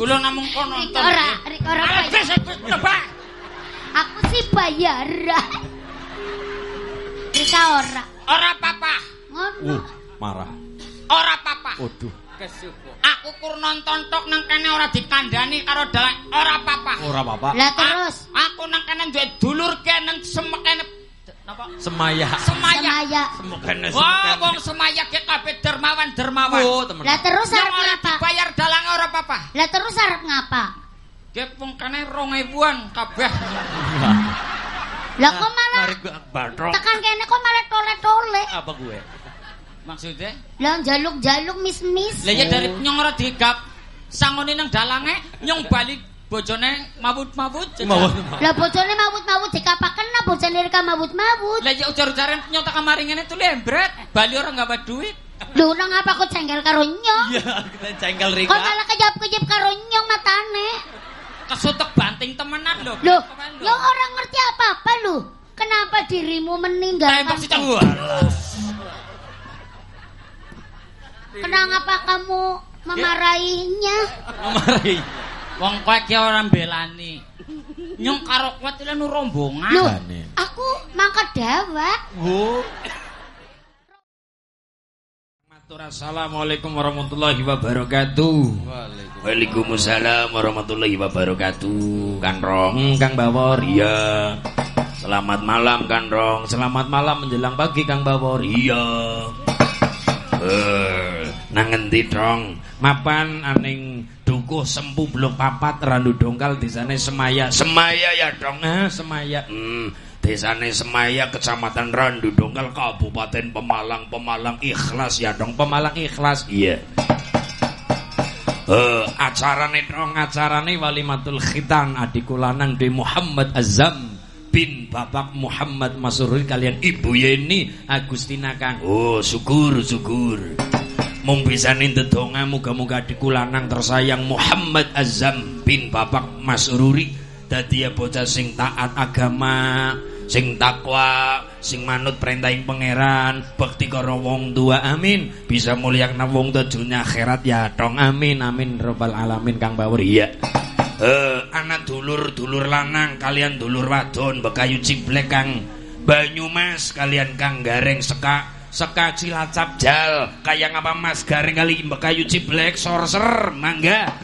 Kula namung kono nonton. Ora, Rik, ora wis, wis, nebak. Aku sih bayar. Rika ora. Ora apa-apa. Ngono. marah. Ora apa-apa. Waduh. Aku kur nonton tok nang kene ora dikandani karo dalek. Ora apa-apa. Ora apa-apa. Lah terus Aku nang kene duwe dulur kene semekene napa? Semaya. Semaya. Semekene Wah, wong semaya ki kabeh dermawan dermawan. Oh, temen. Lah terus arep ora ngapa? dibayar dalang ora apa-apa. Lah terus arep ngapa? Ki wong kene 2000-an kabeh. Lah kok malah Mari gua batrok. tekan kene kok malah tole-tole. Apa gue? Maksudnya? Lah jaluk-jaluk mis-mis. Lah ya dari nyong ora digap sangone nang dalange nyong bali bojone mawut-mawut. Mawut. Lah bojone mawut-mawut dikapaken nah bojone Rika mawut-mawut. Lah ya ujar-ujaran nyong tak kamari ngene tuh lembret, bali ora nggawa duit. Lho nang apa kok cengkel karo nyong? Iya, kita cengkel Rika. Kok malah kejap-kejap karo nyong matane? Kesutek banting temenan lho. Lho. nyong orang ngerti apa-apa lu. Kenapa dirimu meninggalkan? Tembak si. Kenapa kamu memarahinya? Mari. Wong kowe ki ora mbelani. Nyong karo kowe iki nu rombongan. Loh, aku mangkat dawak. Oh. Assalamualaikum warahmatullahi wabarakatuh. Waalaikumsalam warahmatullahi wabarakatuh. Kan Rong, Kang Bawor. Iya. Selamat malam Kan Rong. Selamat malam menjelang pagi Kang Bawor. Iya. Eh, nang ngendi Rong? Mapan aning dukuh sempu blok papat randu dongkal desane Semaya. Semaya ya Dong. Ah, Semaya. Hmm, desane Semaya Kecamatan Randu Dongkal Kabupaten Pemalang Pemalang Ikhlas ya dong Pemalang Ikhlas iya Eh, acarane dong acarane walimatul khitan adiku lanang di Muhammad Azam bin Bapak Muhammad Masururi kalian Ibu Yeni Agustina Kang. Oh, syukur syukur. Mung bisane ndedonga muga-muga adiku lanang tersayang Muhammad Azam bin Bapak Masururi dadi ya bocah sing taat agama, sing takwa, sing manut perintahing pangeran, bekti karo wong tua. Amin. Bisa mulyakna wong tua dunya akhirat ya dong. Amin amin robbal alamin Kang Bawur. Iya. Eh, anak dulur dulur lanang kalian dulur wadon bekayu ciblek Kang Banyumas kalian Kang Gareng Seka Seka Cilacap Jal. Kayak apa Mas Gareng kali bekayu ciblek sorser mangga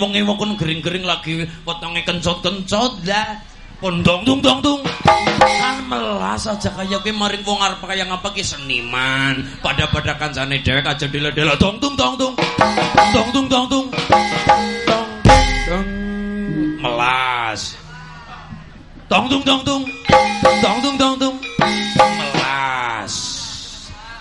Wengi kon gering-gering lagi wetenge kencot-kencot lah. Kondong tung tung tung. Kan melas aja kaya ki maring wong arep kaya ngapa ki seniman. Pada-pada kancane dhewek aja tong tung tong tung. Tong tung tong tung. Tong tong. Melas. Tong tung tung. Tong tung tong tung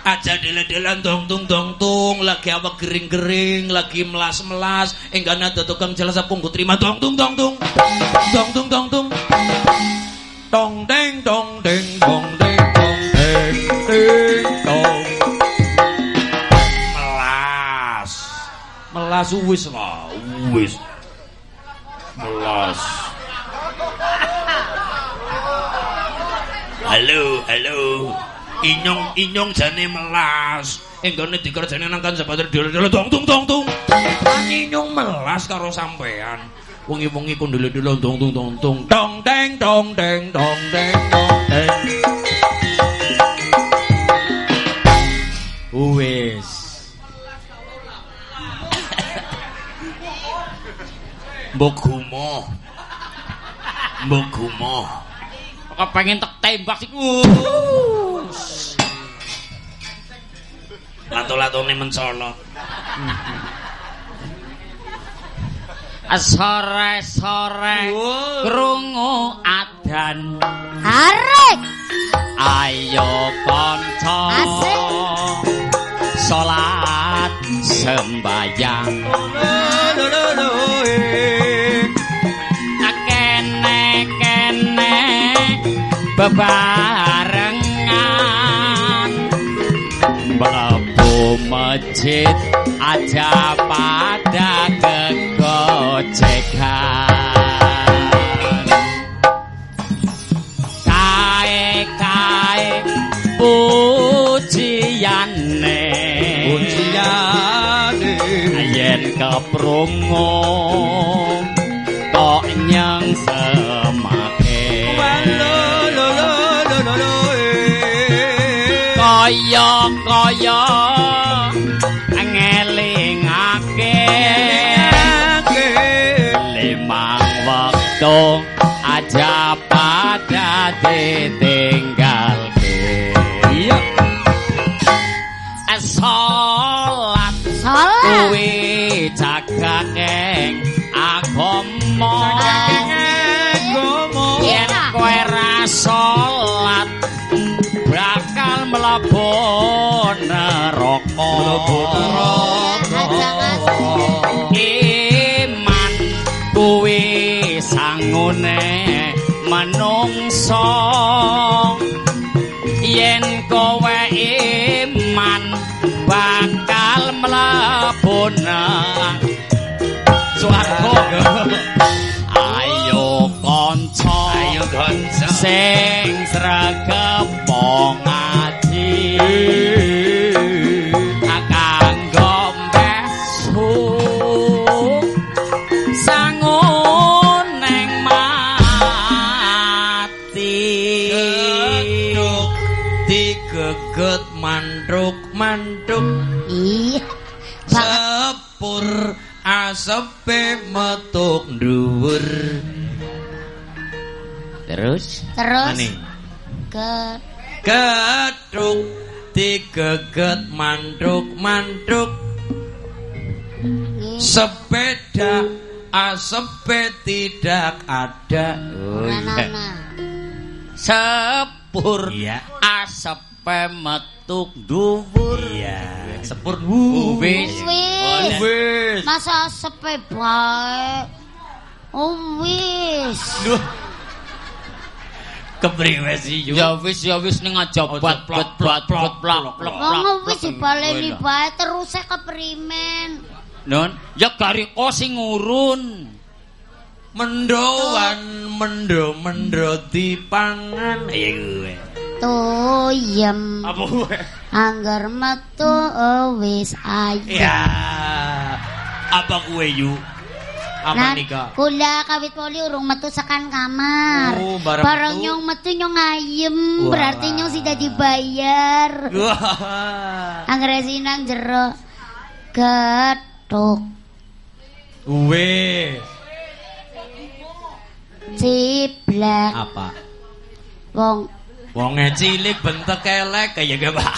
aja dele-dele dong tung dong tung, lagi awak gering-gering lagi melas-melas. Enggak ada tukang jelas aku nggo terima dong tung dong tung, dong tung dong tung, dong deng dong deng dong deng dong deng deng dong melas. Melas wis lah wis. Melas. Halo halo. Inyong inyong jane melas. Enggone dikerjane nang kan sebater dhewe tong tung tong tung. Kan inyong melas karo sampean. Wengi-wengi kon dulu-dulu tong tung tong tung. Tong deng tong deng tong deng tong deng. Wis. Mbok gumo. Mbok gumo. Kok pengen tek tembak sih. Lato-latone mencolok. Sore-sore krungu adan. Arek. ayo kanca. Salat sembayang kene kene masjid aja pada kegojekan. Kae kae pujiane. Pujiane. yen keprungu kok nyang semake. Kaya kaya wektu aja pada ditinggalke. Iya. salat Salat. kuwi cagakeng agama yen kowe ra salat bakal mlebu neraka. Iman Terus Ani. ke Ketruk digeget mantruk-mantruk sepeda asepe tidak ada. Oh nah, iya. nah. sepur Iya. asepe metuk dhuwur. Iya, sepur Wis. Wis. Wis. Masa sepe bae. Oh wis. Kepriwe sih Yu? Ya wis ya wis ning aja bat bat bat bat plak plak. Wong wis dibaleni bae terus e keprimen. Non, ya gariko sing ngurun. Mendoan mendo mendo dipangan. Iya gue. Tuyem. Apa gue? Angger metu oh, wis ayo. Ya. Apa gue Yu? Apa Nah, nikah? kula kawit poli urung metu sekan kamar. Oh, metu. nyong metu nyong ayem, Wah. berarti nyong sudah dibayar. Angger sinang jero getuk Wes. ciblek Apa? wong Wonge cilik bentek elek kaya gak Pak?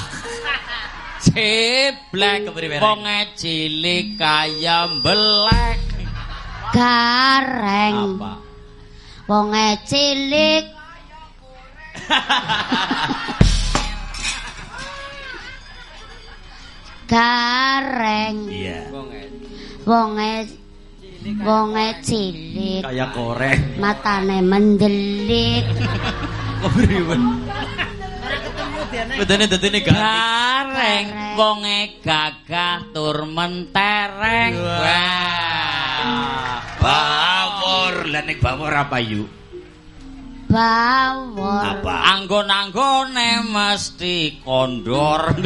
Ciblek Kepriwe, Reng? wong cilik kaya mbelek. Gareng Apa? wong cilik gareng Iya. wong wong cilik Kayak korek. matane mendelik Kepriwe? Bedane dadene. Gareng wonge gagah tur mentereng. Wah. Bawor, lah nek bawor apa Yu? bawor Apa? Anggon-anggone mesti kondor.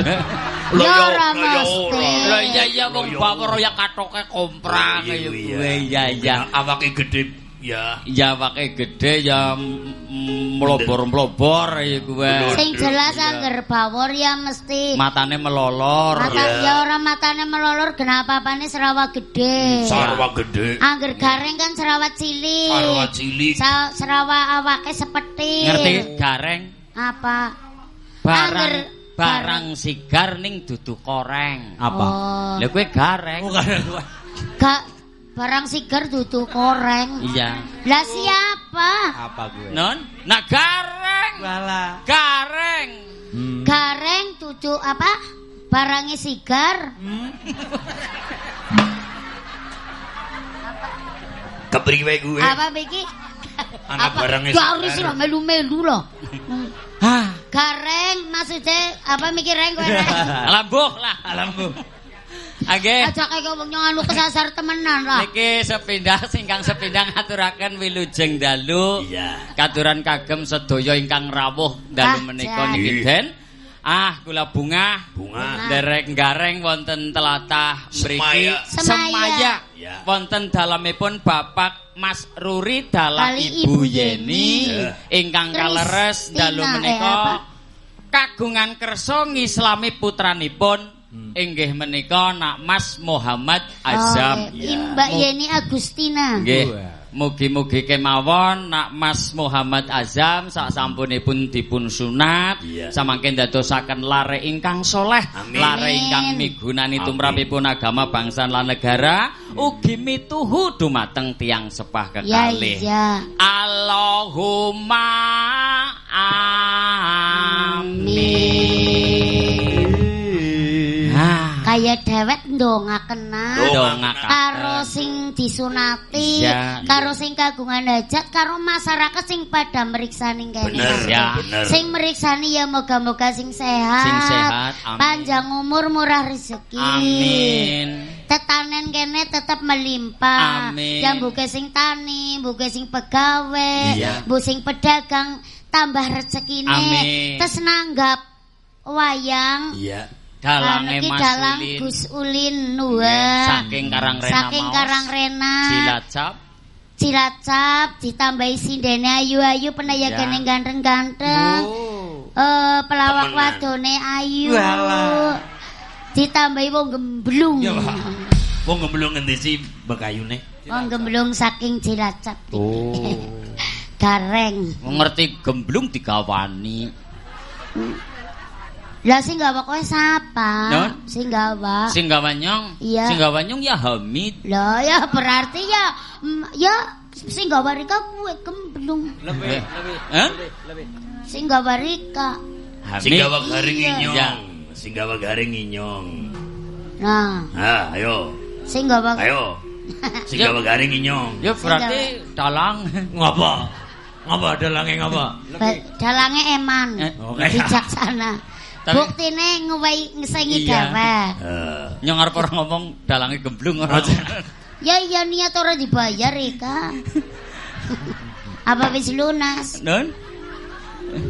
Ya ora mesti. Lah iya iya wong bawor ya katoke komprang ya kuwe ya ya. Awake gede ya. Ya wake gede ya mlobor-mlobor ya kuwe. sing jelas angger bawor ya mesti Matane melolor. Mata Iya. ya ora matane melolor kenapa apane serawa gede. Sarwa gede. Angger gareng kan serawa cilik. Sarwa cilik. Sa- serawa awake sepetir. Ngerti gareng Apa? barang Angger- barang sigar ning dudu koreng. Apa? Oh. Lha kuwe gareng. Gak barang sigar dudu koreng. Iya. Lah siapa? Apa gue? Non, nah gareng. Wala. Gareng. Hmm. Gareng dudu apa? Barangnya sigar. Kepriwe gue? Apa biki? Anak barangnya Garis sigar. lah melu-melu loh. Hah, Gareng maksudnya apa mikir reng gue reng? alambuh lah. Alammu. Oke. Aja kayak ngomong nyong anu kesasar temenan lah. Niki sepindah singkang sepindah ngaturaken wilujeng dalu. Iya. Katuran kagem sedaya ingkang rawuh dalu Ah, menika jan. niki den. Ah, kula bunga Bunga. derek gareng wonten telatah mriki Semaya. Semaya. Ya. wonten dalamipun Bapak Mas Ruri dalah Kali Ibu Ibu Yeni ingkang kaleres dalu menika apa? kagungan kersa ngislami putranipun Hmm. inggih menika Nak Mas Muhammad Azam. Oke, Mbak Yeni Agustina. Nggih. Mugi-mugi kemawon nak Mas Muhammad Azam sak sampunipun dipun sunat Iya. samangke ndadosaken lare ingkang soleh, Amin. lare Amin. ingkang migunani Amin. tumrapipun agama bangsa lan negara, ugi mituhu dumateng tiang sepah kekalih. iya. Allahumma amin. Kayak dewek ndongakenan. Ndongakaken. Karo sing disunati, Iya. karo sing kagungan hajat, karo masyarakat sing pada meriksani kene. Ya. Sing meriksani ya moga-moga sing sehat. Sing sehat, amin. Panjang umur, murah rezeki. Amin. Tetanen kene tetap melimpah. Amin. Yang sing tani, buke sing pegawai, Iya. bu sing pedagang tambah rezekine. Amin. Terus nanggap wayang Iya. Dalange ki Mas dalang Ulin. Gus Ulin nuwa. Saking Karang Rena Saking. Karang Rena. Cilacap. Cilacap ditambahi sindene ayu-ayu penayagane Ya. ganteng-ganteng. Oh. Eh pelawak Temenan. wadone ayu. Walah. Ditambahi wong gemblung. Ya. Wong ngemblung ngendi sih? bekayune. Wong gemblung saking Cilacap. Oh. Gareng. Ngerti gemblung digawani. Lah sing gawa kowe sapa? Non? Sing gawa. Sing gawanyong, Iya. sing gawanyong ya Hamid. Lah ya berarti ya mm, ya sing gawa Rika kuwe gemblung. Lebih, Hah? Sing gawa Rika. Hamid. Singgawa garing Iya. inyong. Singgawa garing inyong. Nah, Ah, ayo. sing gawa Ayo. Singgawa garing inyong. Ya berarti dalang. Ngapa? Ngapa dalange ngapa? Dalange eman. Eh, oke. Bijaksana. Tapi- Buktine ngewehi ngesengi Iya. dewek. Eh, Nyong arep ora ngomong dalange gemblung ora. Ya iya niat ora dibayar Rika. Apa wis lunas? Nun?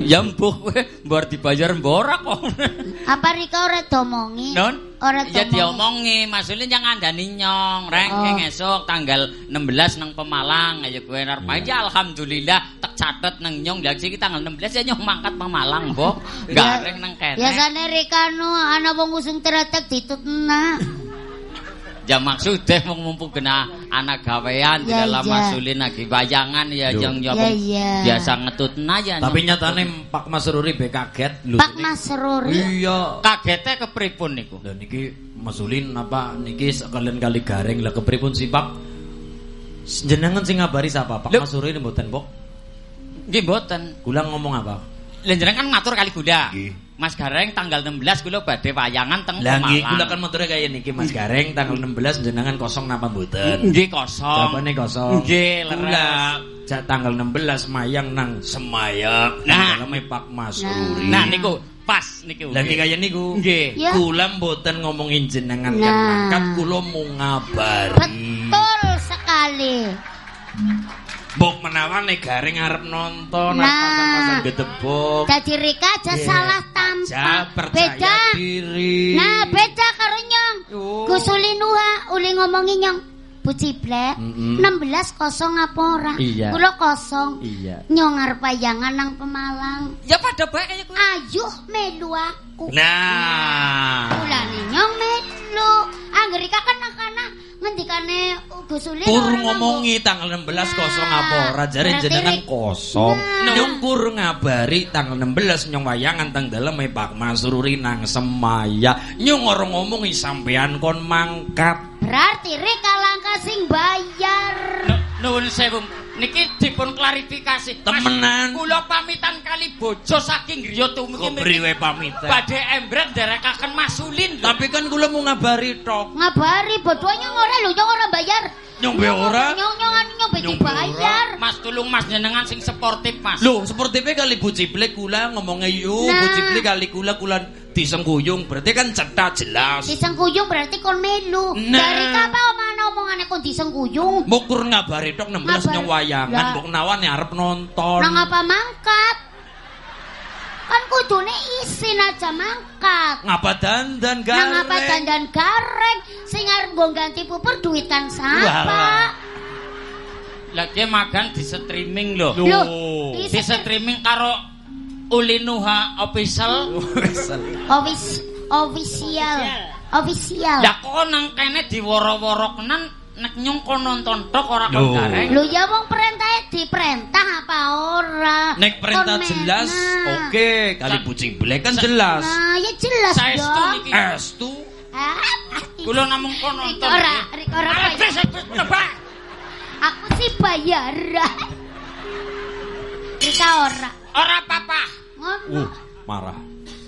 Ya mbuh kowe mbor dibayar mbora kok. Apa Rika ora domongi? Nun? Ora Ya domongi. diomongi, maksudnya jangan ngandani nyong. Ranking Oh. esok tanggal 16 nang Pemalang ayo kowe arep aja alhamdulillah tak catet nang nyong dari siki tanggal 16 ya nyong mangkat Pemalang, Mbok. Ya- Gareng nang kene. Biasane Rika nu ana wong usung tretek ditutna. Ya maksudnya wong mumpung kena anak gawean di Ya, dalam iya. masulin lagi bayangan ya Duh. yang ya, Ya, biasa ngetutna ya. Tapi nyatane Pak Mas Ruri be kaget lho. Pak Mas Ruri. Iya. kagetnya kepripun niku? Lah niki Masulin apa niki sekalian kali garing lah kepripun sih Pak? Jenengan sing ngabari sapa? Pak. Mas Ruri mboten, Pok. Nggih mboten. Kula ngomong apa? Lah jenengan kan ngatur kali gula. Nggih. Mas Gareng tanggal 16 kula badhe wayangan teng Lah nggih kula kan motornya kaya niki Mas Gareng tanggal 16 jenengan kosong napa mboten? Nggih kosong. Jawabane kosong. Nggih, leres. Kula tanggal 16 mayang nang Semayang. Nah. Nah, Pak Mas Nah. Ruri. Nah niku pas niku. Lah niki kaya niku. Nggih. Kula mboten ngomongin jenengan kan Nah. mangkat kula mau ngabari. Betul sekali. Mbok menawa garing arep nonton Nah. arep pasang-pasang gedebok. Dadi Rika aja Iya. salah Aja tampak. Beda. diri. Nah, beda karo nyong. Oh. Gus Ulinuha uli ngomongi nyong. Bu Ciblek, Mm-mm. 16 kosong apa ora? Iya. Kula kosong. Iya. Nyong arep wayangan nang Pemalang. Ya pada baik kaya kuwi. Ayuh melu aku. Nah. Kulane nyong melu. Angger Rika kan kana ngendikane Gus Uli Kur ora ngomongi tanggal 16 kosong Nah, apa ora jare jenengan kosong. Nah. Nyong kur ngabari tanggal 16 nyong wayangan tang dalem Pak Masruri nang Semaya. Nyong ora ngomongi sampean kon mangkat. Berarti Rika langka sing bayar. Nu- Nuwun sewu. Niki dipun klarifikasi. Mas, Temenan. Kula pamitan kali bojo saking griya tumugi Kok priwe pamitan. badhe embret nderekaken masulin lho. Tapi kan kula mau ngabari tok. Ngabari bodoh nyong ora lho, nyong ora bayar. Nyong be ora. Nyong nyong anu dibayar. Mas tulung Mas jenengan sing sportif Mas. Loh, seperti kali Bu Ciplek kula ngomongnya yuk, Nah. Bu Ciplek kali kula kula disengguyung, berarti kan cetak jelas. Disengguyung berarti kon melu. Nah. Dari kapan omane omongane kon disengguyung? Mokur ngabari tok 16 Ngabar- nyong wayangan, Lah. mbok nawan arep nonton. Nang apa mangkat? Kan kudune isin aja mangkat. Ngapa dandan gareng? Nang apa dandan gareng sing arep nggo ganti pupur duitan sapa? Walah. Lagi magang di streaming lho. Loh. Loh, Di streaming karo Ulinuha official. Ofis official. Official. Lah kok nang kene diworo-woro kenan nek nyong kon nonton tok ora kon gareng. Lho ya wong perintahnya diperintah apa ora? Nek perintah jelas, oke. Kali Sa- Bu Ciplek kan jelas. Nah, ya jelas Saestu dong. niki. Estu. Kula namung kon nonton. Ora. Rik, ora bayar. Aku sih bayaran. Kita ora. Ora apa-apa. Ngono. Uh, marah.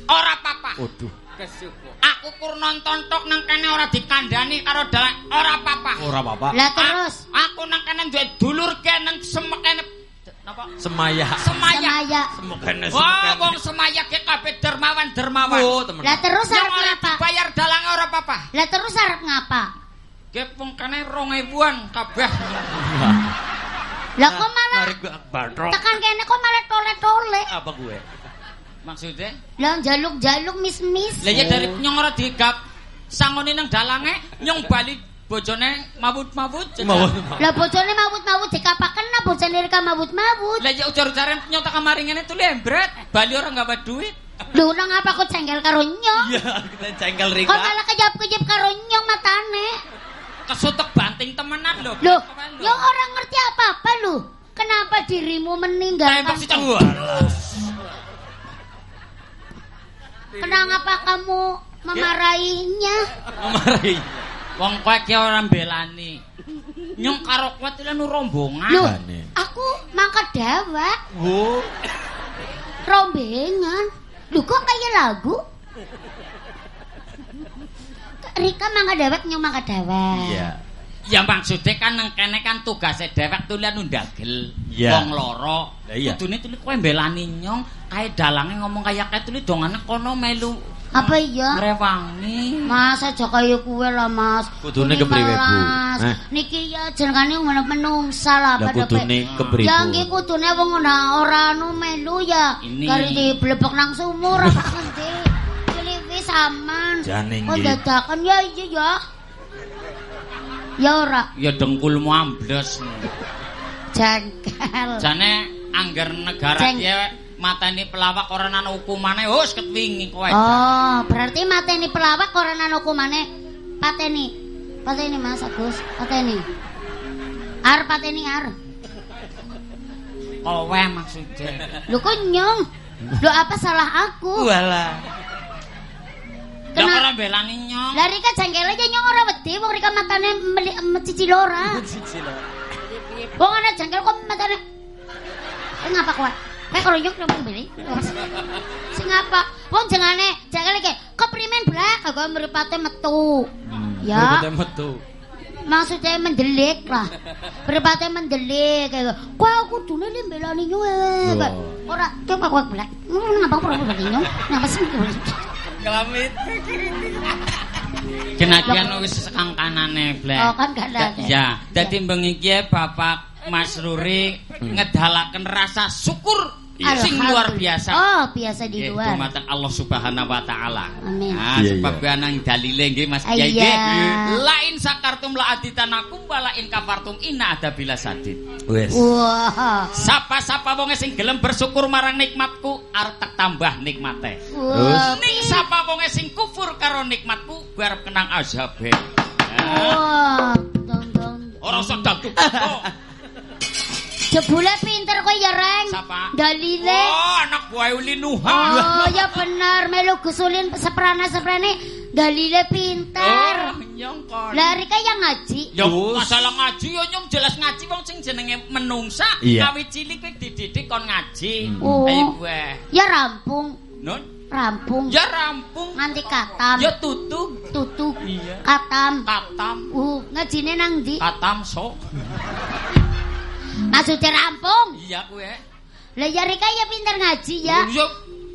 Ora apa-apa. Waduh. Aku kur nonton tok nang kene ora dikandani karo dalan ora apa-apa. Ora apa-apa. Lah terus A- aku nang kene duwe dulur kene semek kene napa? Semaya. Semaya. semaya. Semekane Wah, wong semaya ki kabeh dermawan dermawan. Oh, temen. Lah terus arep ngapa? dibayar dalange ora apa-apa. Lah terus arep ngapa? Ki wong kene 2000-an kabeh. Lah kok malah Mari gua batrok. tekan kene kok malah tole-tole. Apa gue? Maksudnya? Lah jaluk-jaluk mis-mis. Lah ya dari nyong ora digap sangone nang dalange nyong bali bojone mawut-mawut. Mawut. Lah bojone mawut-mawut dikapaken nah bojone reka mawut-mawut. Lah ya ujar-ujaren nyong tak kamari ngene tuh lembret. Bali ora nggawa duit. Lho nang apa kok cengkel karo nyong? Iya, kita cengkel Kok Rika. malah kejap-kejap karo nyong matane. kesutek banting temenan lho. Loh, ya orang ngerti apa-apa lu. Kenapa dirimu meninggalkan? Tembak si canggu. Kenapa kamu memarahinya? Mari. Wong kowe ki ora mbelani. Nyong karo kowe lan rombongan. Loh, aku mangkat dawak, Oh. rombengan. Lu kok kayak lagu? Rika mangkat dawak, nyong mangkat dawak. Iya. Ya maksudnya kan nang kene kan tugasnya dewek tulian ndagel Iya. wong loro. Lah iya. Kudune tuli kowe mbelani nyong kae dalange ngomong kaya kae tuli dongane kono melu Apa iya? ngrewangi. Mas aja kaya kuwe lah Mas. Kudune kepriwe, Bu? Eh? Niki ya jenengane ngono menungsa lah Lah pada kudune kepriwe? Ya nggih kudune wong ora ora anu melu ya. Kari diblebek nang sumur apa ngendi. Ciliwi saman. Jane Oh dadakan ya iya ya. Ya ora Ya dengkulmu ambles. jangkal. Jane angger negara Jeng. kiye mateni pelawak ora ana hukumane wis ketwingi kowe. Oh, berarti mateni pelawak ora ana hukumane. Pateni. Pateni Mas Agus, pateni. Ar pateni ar. Kowe maksudnya. Lu kok nyong? Lu apa salah aku? Walah. Kena- ora belani nyong. Lah Rika jangkel aja nyong ora wedi, wong Rika matane meli cici lora. Wong ana jangkel kok matane. Eh ngapa kowe? Kayak kalau nyong ngomong beli. Sing apa? Wong jengane jangkel iki keprimen blak kagak mripate metu. Ya. Betul metu. maksudnya mendelik lah berpatah mendelik kayak kok aku dulu nih belani nyuwe Loh. ora coba kau belak ngapa kau belak nyuwe ngapa sih Kelamit. Kenakian wis sekang kanane, Blek. oh kan gak ada Ya, dadi bengi iki Bapak Mas Ruri ngedalaken rasa syukur sing luar biasa. oh biasa di luar dumateng Allah Subhanahu wa taala. Amin. Nah, Iya, sebab iya. anang dalile nggih Mas Ah, Kiai iya. nggih. Lain sakartum la aditanakum wa lain kafartum inna ada bila sadid. Wes. wah Sapa-sapa wong sing gelem bersyukur marang nikmatku arep tak tambah nikmate. wah Ning sapa wong sing kufur karo nikmatku arep kenang azabe. Wah dong Ora usah dagduk. Jebule pinter kok ya reng Sapa? dalile Oh, anak buah Uli Nuha. Oh ya benar melu gusulin seprana seprane dalile pinter Oh, nyong kon. lah Rika yang ngaji Ya masalah ngaji ya nyong jelas ngaji wong sing jenenge menungsa Iya. kawit cilik kowe dididik kon ngaji. Oh. Ayo gue. ya rampung Nun, rampung ya rampung. nganti katam Ya tutu tutu Iya. katam katam uh ngajine nang ndi katam sok. maksudnya rampung Iya gue. lah ya Rika ya pinter ngaji ya Ya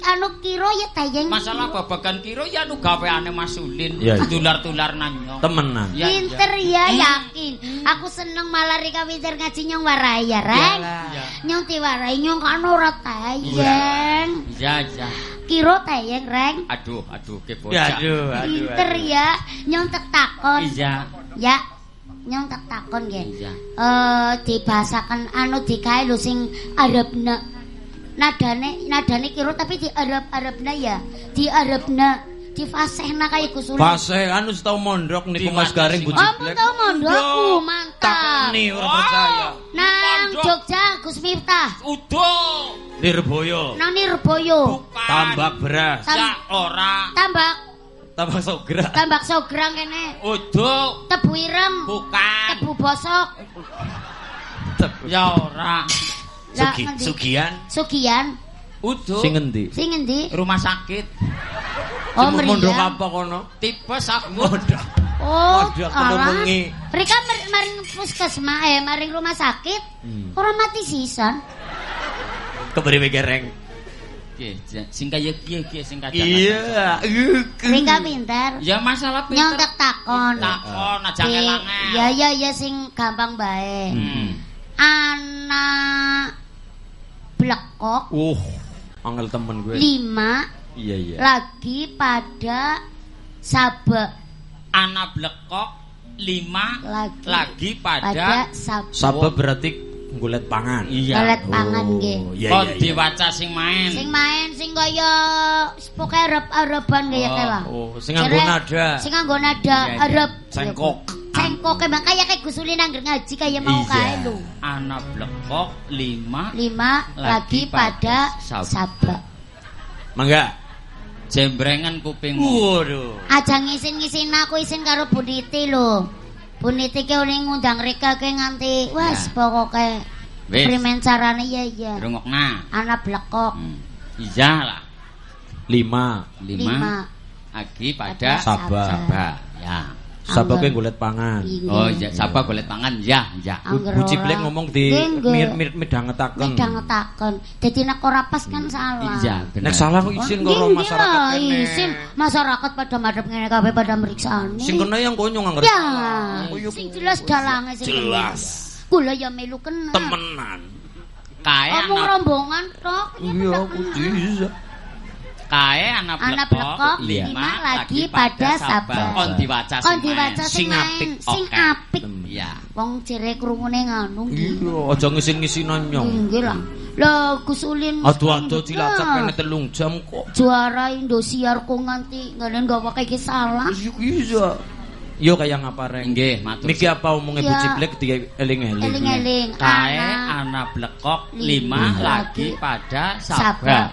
anu kiro ya tayang masalah babagan kira ya nu gaweane Mas Ulin. Iya, iya. Tular-tular nang nyong. Temenan. Ya, pinter ya Hmm. yakin aku seneng malah Rika pinter ngaji nyong warai ya reng Iya. nyong tiwarai nyong kan ora tayang Iya, iya. kiro tayang reng Aduh, aduh ke Ya, aduh, aduh. pinter aduh. ya nyong tak takon Iya. ya nyong tak takon nggih Iya. eh dibahasakan anu digawe lho sing Arabna nadane nadane kira tapi di Arab Arabna ya di Arabna di fasehna kaya Gus Uli Fase anu tau mondok niku Mas Garing? Bu Oh, ampun tau mondokku mantap Takoni ora percaya. nang Mondok. Jogja Gus Miftah Udah. Lirboyo. nang Nirboyo. Tambak beras. Tam- Ya ora. tambak Tambak sogra. tambak sograng kene Udah. tebu ireng Bukan. tebu bosok Ya ora. Sugi? Sugian. Sugian Udah. Sing endi? sing endi Rumah sakit. oh Cuma mondok meriam apa kono? Tipes aku. Mondok. Oh, nemengi. Mereka mer- maring puskesmas eh maring rumah sakit. Hmm. Orang mati sisan. Kepriwe Gareng? Oke, sing kaya kiye kiye sing kadang. Iya. Mereka pintar. Ya masalah pinter. Nyontek takon. Takon aja Di- ngelangel. Ya ya ya sing gampang bae. Hmm. Anak blekok Uh, angel temen gue. lima Iya, iya. lagi pada sabek Anak blekok lima Lagi. lagi pada, pada sabek. Sabab berarti ngulet pangan. Iya. Toilet pangan nggih. Iya, Kok iya, iya. diwaca sing main. Sing main sing kaya pokoke Arab-Araban kaya Oh, kae lah. Oh, sing nganggo nada. Sing nganggo nada Iya, iya. Arab. Cengkok. Cengkok. bengkoke bang kaya kayak gusulin angger ngaji kaya mau Iya. kae lho. Anak blekok lima Lima lagi, Lagi pada sabak. Mangga. jembrengan kupingmu. Waduh. Aja ngisin-ngisin aku isin karo Bu Niti lho. Bu Niti ke oleh ngundang Rika ke nganti wes Ya. pokoke primen carane ya ya. Rungokna. Anak blekok Hmm. Iya lah. Lima. Lima, lima. lagi pada Sabak. sabak. Ya. Sabake golek pangan. Iya. Oh, ya sabak golek pangan ya, ya. Angger Bu Ciplek ora. ngomong di Nggih, nggih. mir mir midhangetaken. Midhangetaken. Dadi nek ora pas kan salah. Iya, bener. Nek salah kok izin karo Nggih, masyarakat kene. Izin masyarakat pada madhep ngene kabeh pada meriksani. Sing kena yang konyong angger. Ya, sing jelas dalange sing Jelas. Kula ya melu kena. Temenan. Kae Omong anak rombongan tok. ya Iya, bisa. Kae anak Anak blekok blekok, lima lima lagi pada sabak. Kon diwaca Kon sing diwaca sing apik, sing apik. Iya. Wong jere krungune nganu nggih. Iya, aja ngisin-ngisinan nyong. Nggih lah. Lah Gus Ulin Aduh-aduh cilacap kene telung jam kok. Juara Indosiar kok nganti ngene gawa kayak salah. Iya. Yo kaya ngapareng. Nggih, matur. Niki apa omongnya Bu Ya. Ciplek di eling-eling. Eling-eling. Kae Anak anak blekok lima lima lagi lagi pada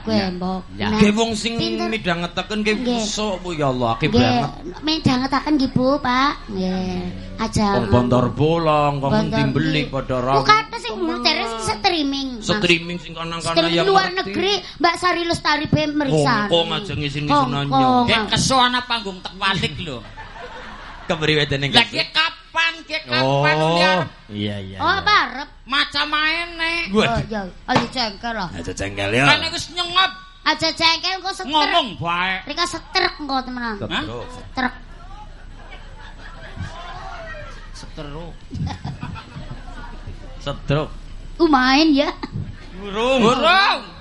gue Ya. mbok. Ya. Ge wong sing midhangetaken ge Nggih. iso Bu ya Allah, akeh Nggih, banget. midhangetaken nggih Bu, Pak. Nggih. Aja. Wong Bandar Bolong, kok Bandar timbeli nggih. padha Ku ra. kata sing mulu teres streaming. Streaming sing kanang-kanang Streaming yang luar negeri Mbak Sari Lestari be meriksa. Hongkong aja ngisin-ngisin Hongkong. nyong. Dek keso ana panggung tekwalik lho. kepriwe dening Lah ki gitu? kapan ki kapan oh. Iya iya. Oh iya. barep. Macam Maca maene. Oh iya. Oh, iya oh. Aja cengkel lah. Aja cengkel ya. Kan wis nyengop. Aja cengkel kok seter. Ngomong bae. Rika seter kok temenan. Seter. Seter. Seter. Umain ya. Burung. Burung.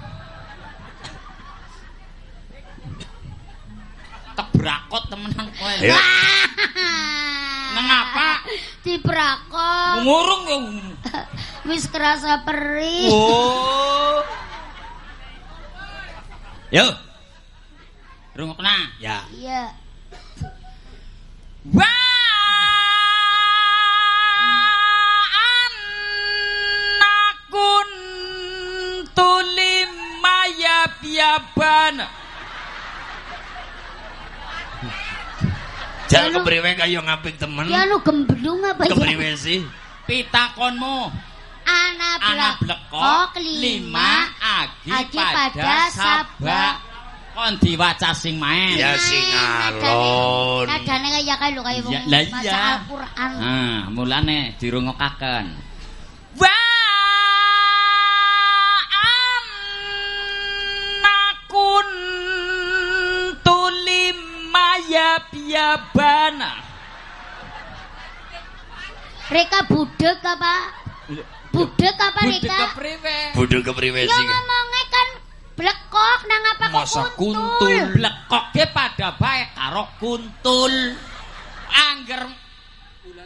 Tebrakot temenan kowe. Nang apa? Di brakok. Ngurung yo. Wis kerasa perih. Oh. Yo. Rungokna. Ya. Iya. Wa anakun tulim mayab yaban. Jangan kepriwe kaya ngapik temen. Ya lu gemblung apa ya? Kepriwe sih? Pitakonmu. Anak Anak blekok lima agi Agi pada pada sabak. Kon diwaca sing main. Ya sing alon. Kadane kaya kae lho kaya wong maca iya. Al-Qur'an. Nah, mulane dirungokaken. Wa annakun tulim mayabiyabana. Reka budek apa? Budek apa Budek Reka? kepriwe? Bodho kepriwe Ya sih? ngomongnya kan blekok nang apa kok Masa kuntul. kuntul. Blekoke pada bae karo kuntul. Angger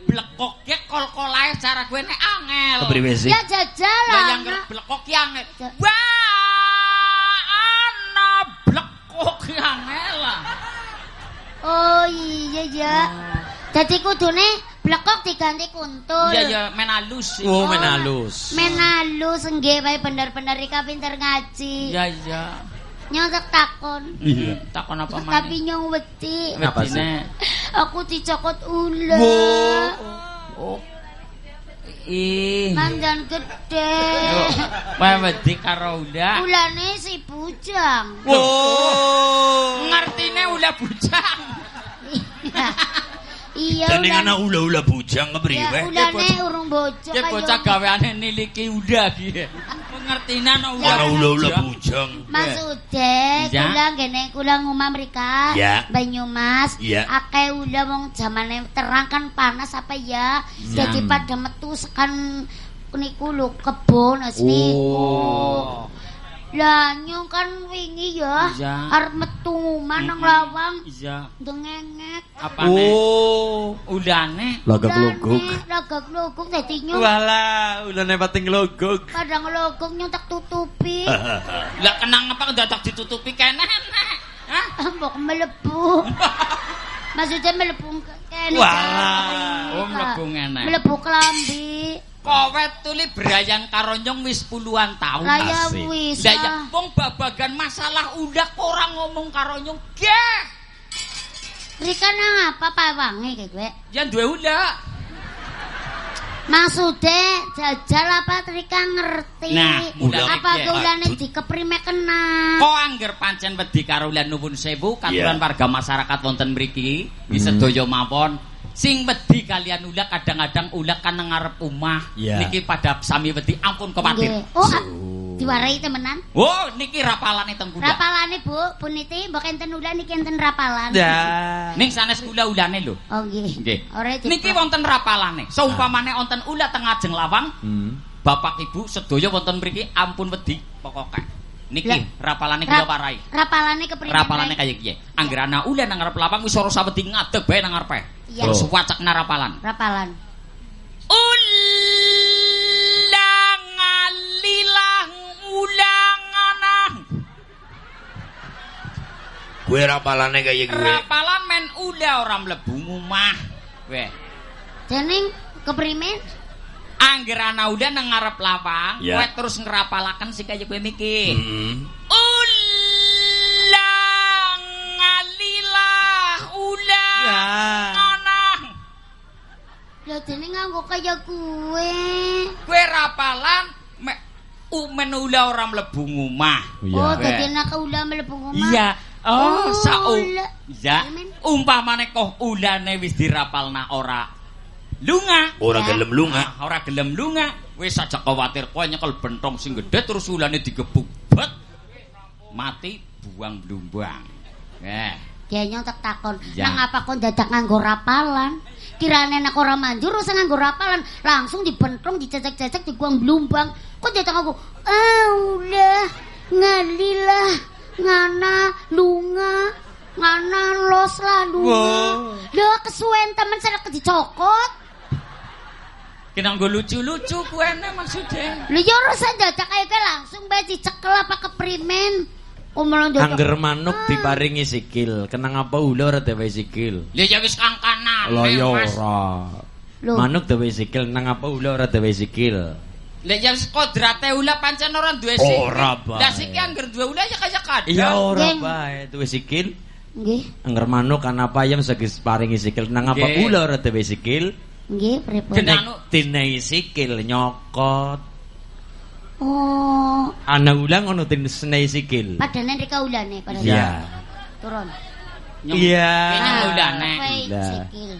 blekoke kol-kolae cara gue nek angel. Kepriwe sih? Ya jajal Lah lah. yang blekok ki angel. Wah, ana blekok ki angel. Oh iya ya. Jadi kudune blekok diganti kuntul. Iya ya men alus. iki. Oh, men halus. Men halus nggih wae bener-bener Rika pinter ngaji. Iya iya. Nyosok takon. Iya. Takon apa maneh? Tapi nyong wedi. Apa sih? Wedine. Aku dicokot ular. Oh. Ih. Mandan gede. Wedi karo udah. Ulane si bujang. Wow. Ngertine ulah bujang. iya Dan yang ulan- anak ula-ula bujang Ya kepriwe? ulane urung bocah Ya bocah gaweane niliki udah ki. Ngertine ana ulah. Anak ula-ula bujang. Maksude Iya. kula ngene kula ngomah mereka Ya. Banyumas Ya. akeh ulah wong zamane terang kan panas apa ya Ya. jadi pada metu sekan niku lho kebon asli Oh. Lah nyong kan wingi ya arep metu nang lawang Iya. dengengek Apane? Oh. Udane. Lagak logok. lagak logok dadi nyong Walah, ulane pating logok. kadang logok nyong tak tutupi Lah kenang apa dadak ditutupi kene? Hah? mbok melebu Maksudnya mlebu kene. Wah. Oh, mlebu ngene. Mlebu klambi. Kowe tuli brayan karo nyong wis puluhan taun. Lah ya wis. Lah ya, ah. wong babagan masalah undak ora ngomong karo nyong. Geh. Rika nang apa pawange iki kowe? Ya duwe undak. Maksudnya jajal apa Rika ngerti? Nah, apa keulane dikeprime kena? Kok angger pancen wedi karo ulan nuwun sewu katuran Iya. warga masyarakat wonten mriki Hmm. sedaya mawon sing wedi kalian ulah kadang-kadang ulah kan nang ngarep omah Iya. niki pada sami wedi ampun kuwatir Nggih. Oh, ah, diwarai temenan. oh niki rapalane teng kuda Rapalane Bu, puniti mbok enten ulah niki enten rapalan. Ya. ning sanes kula ulane lho Oh nggih. nggih niki wonten rapalane saumpamane wonten ulah teng ajeng lawang Hmm. bapak ibu sedaya wonten mriki ampun wedi pokoke niki rapalane kula warai Rapalane keprime? rapalane kaya kiye. Angger ana ulen nang ngarep lapang wis ora sawedi ngadeg bae nang ngarepe. Iya. Terus wacakna rapalan. Rapalan. Ulang alilang ulang anang. Gue rapalane kaya gue. Rapalan men udah ora mlebu omah. Weh. Dening keprime? Angger ana udah nang ngarep lapang, Ya. kowe terus ngerapalaken sing kaya kowe niki. Hmm. Ulang alilah ulang Ya. anang. Lah dening nganggo kaya kuwe. Kowe rapalan mek umen ula ora mlebu omah. Oh, Weh. dadi anak ulah mlebu omah. Iya. Oh, Oh, sao. ula. Ya, Amin. umpamane koh ulane wis dirapalna ora lunga. Ora Ya. gelem lunga. Ah, ora gelem lunga. Wis aja kuwatir kowe nyekel bentong sing gedhe terus ulane digebuk bet. Mati buang blumbang. Eh, nyong tak takon, Ya. nang apa kon dadak nganggo rapalan? Kirane nek ora manjur usah nganggo rapalan, langsung dibentrong, dicecek-cecek, diguang blumbang. Kok dadak nganggo, ah ulah, ngalilah, ngana, lunga, ngana los lah lunga. Lho kesuwen temen saya dicokot. Kena nggo lucu-lucu kuene maksudnya. Lho ya ora dadak kaya ke langsung bae dicekel apa keprimen. Dadak. Angger manuk diparingi sikil, kenang apa ula ora dewe sikil. Lah ya wis kangkanan. Lah ya ora. Manuk dewe sikil, nang apa ula ora dewe sikil. Lah ya wis kodrate ula pancen ora duwe sikil. Ora bae. Lah siki angger duwe ula ya kaya kadang. Iya ora bae dewe sikil. Nggih, Angger manuk kan apa ayam sagis paringi sikil, nang apa Nggih. ula ora dewe sikil. Nggih pripun? Tinai sikil nyokot. Oh, Ana ulang ono tinai sikil. padane rika ulane padane. Iya. Turun. Iya. Ah, ulane. sikil.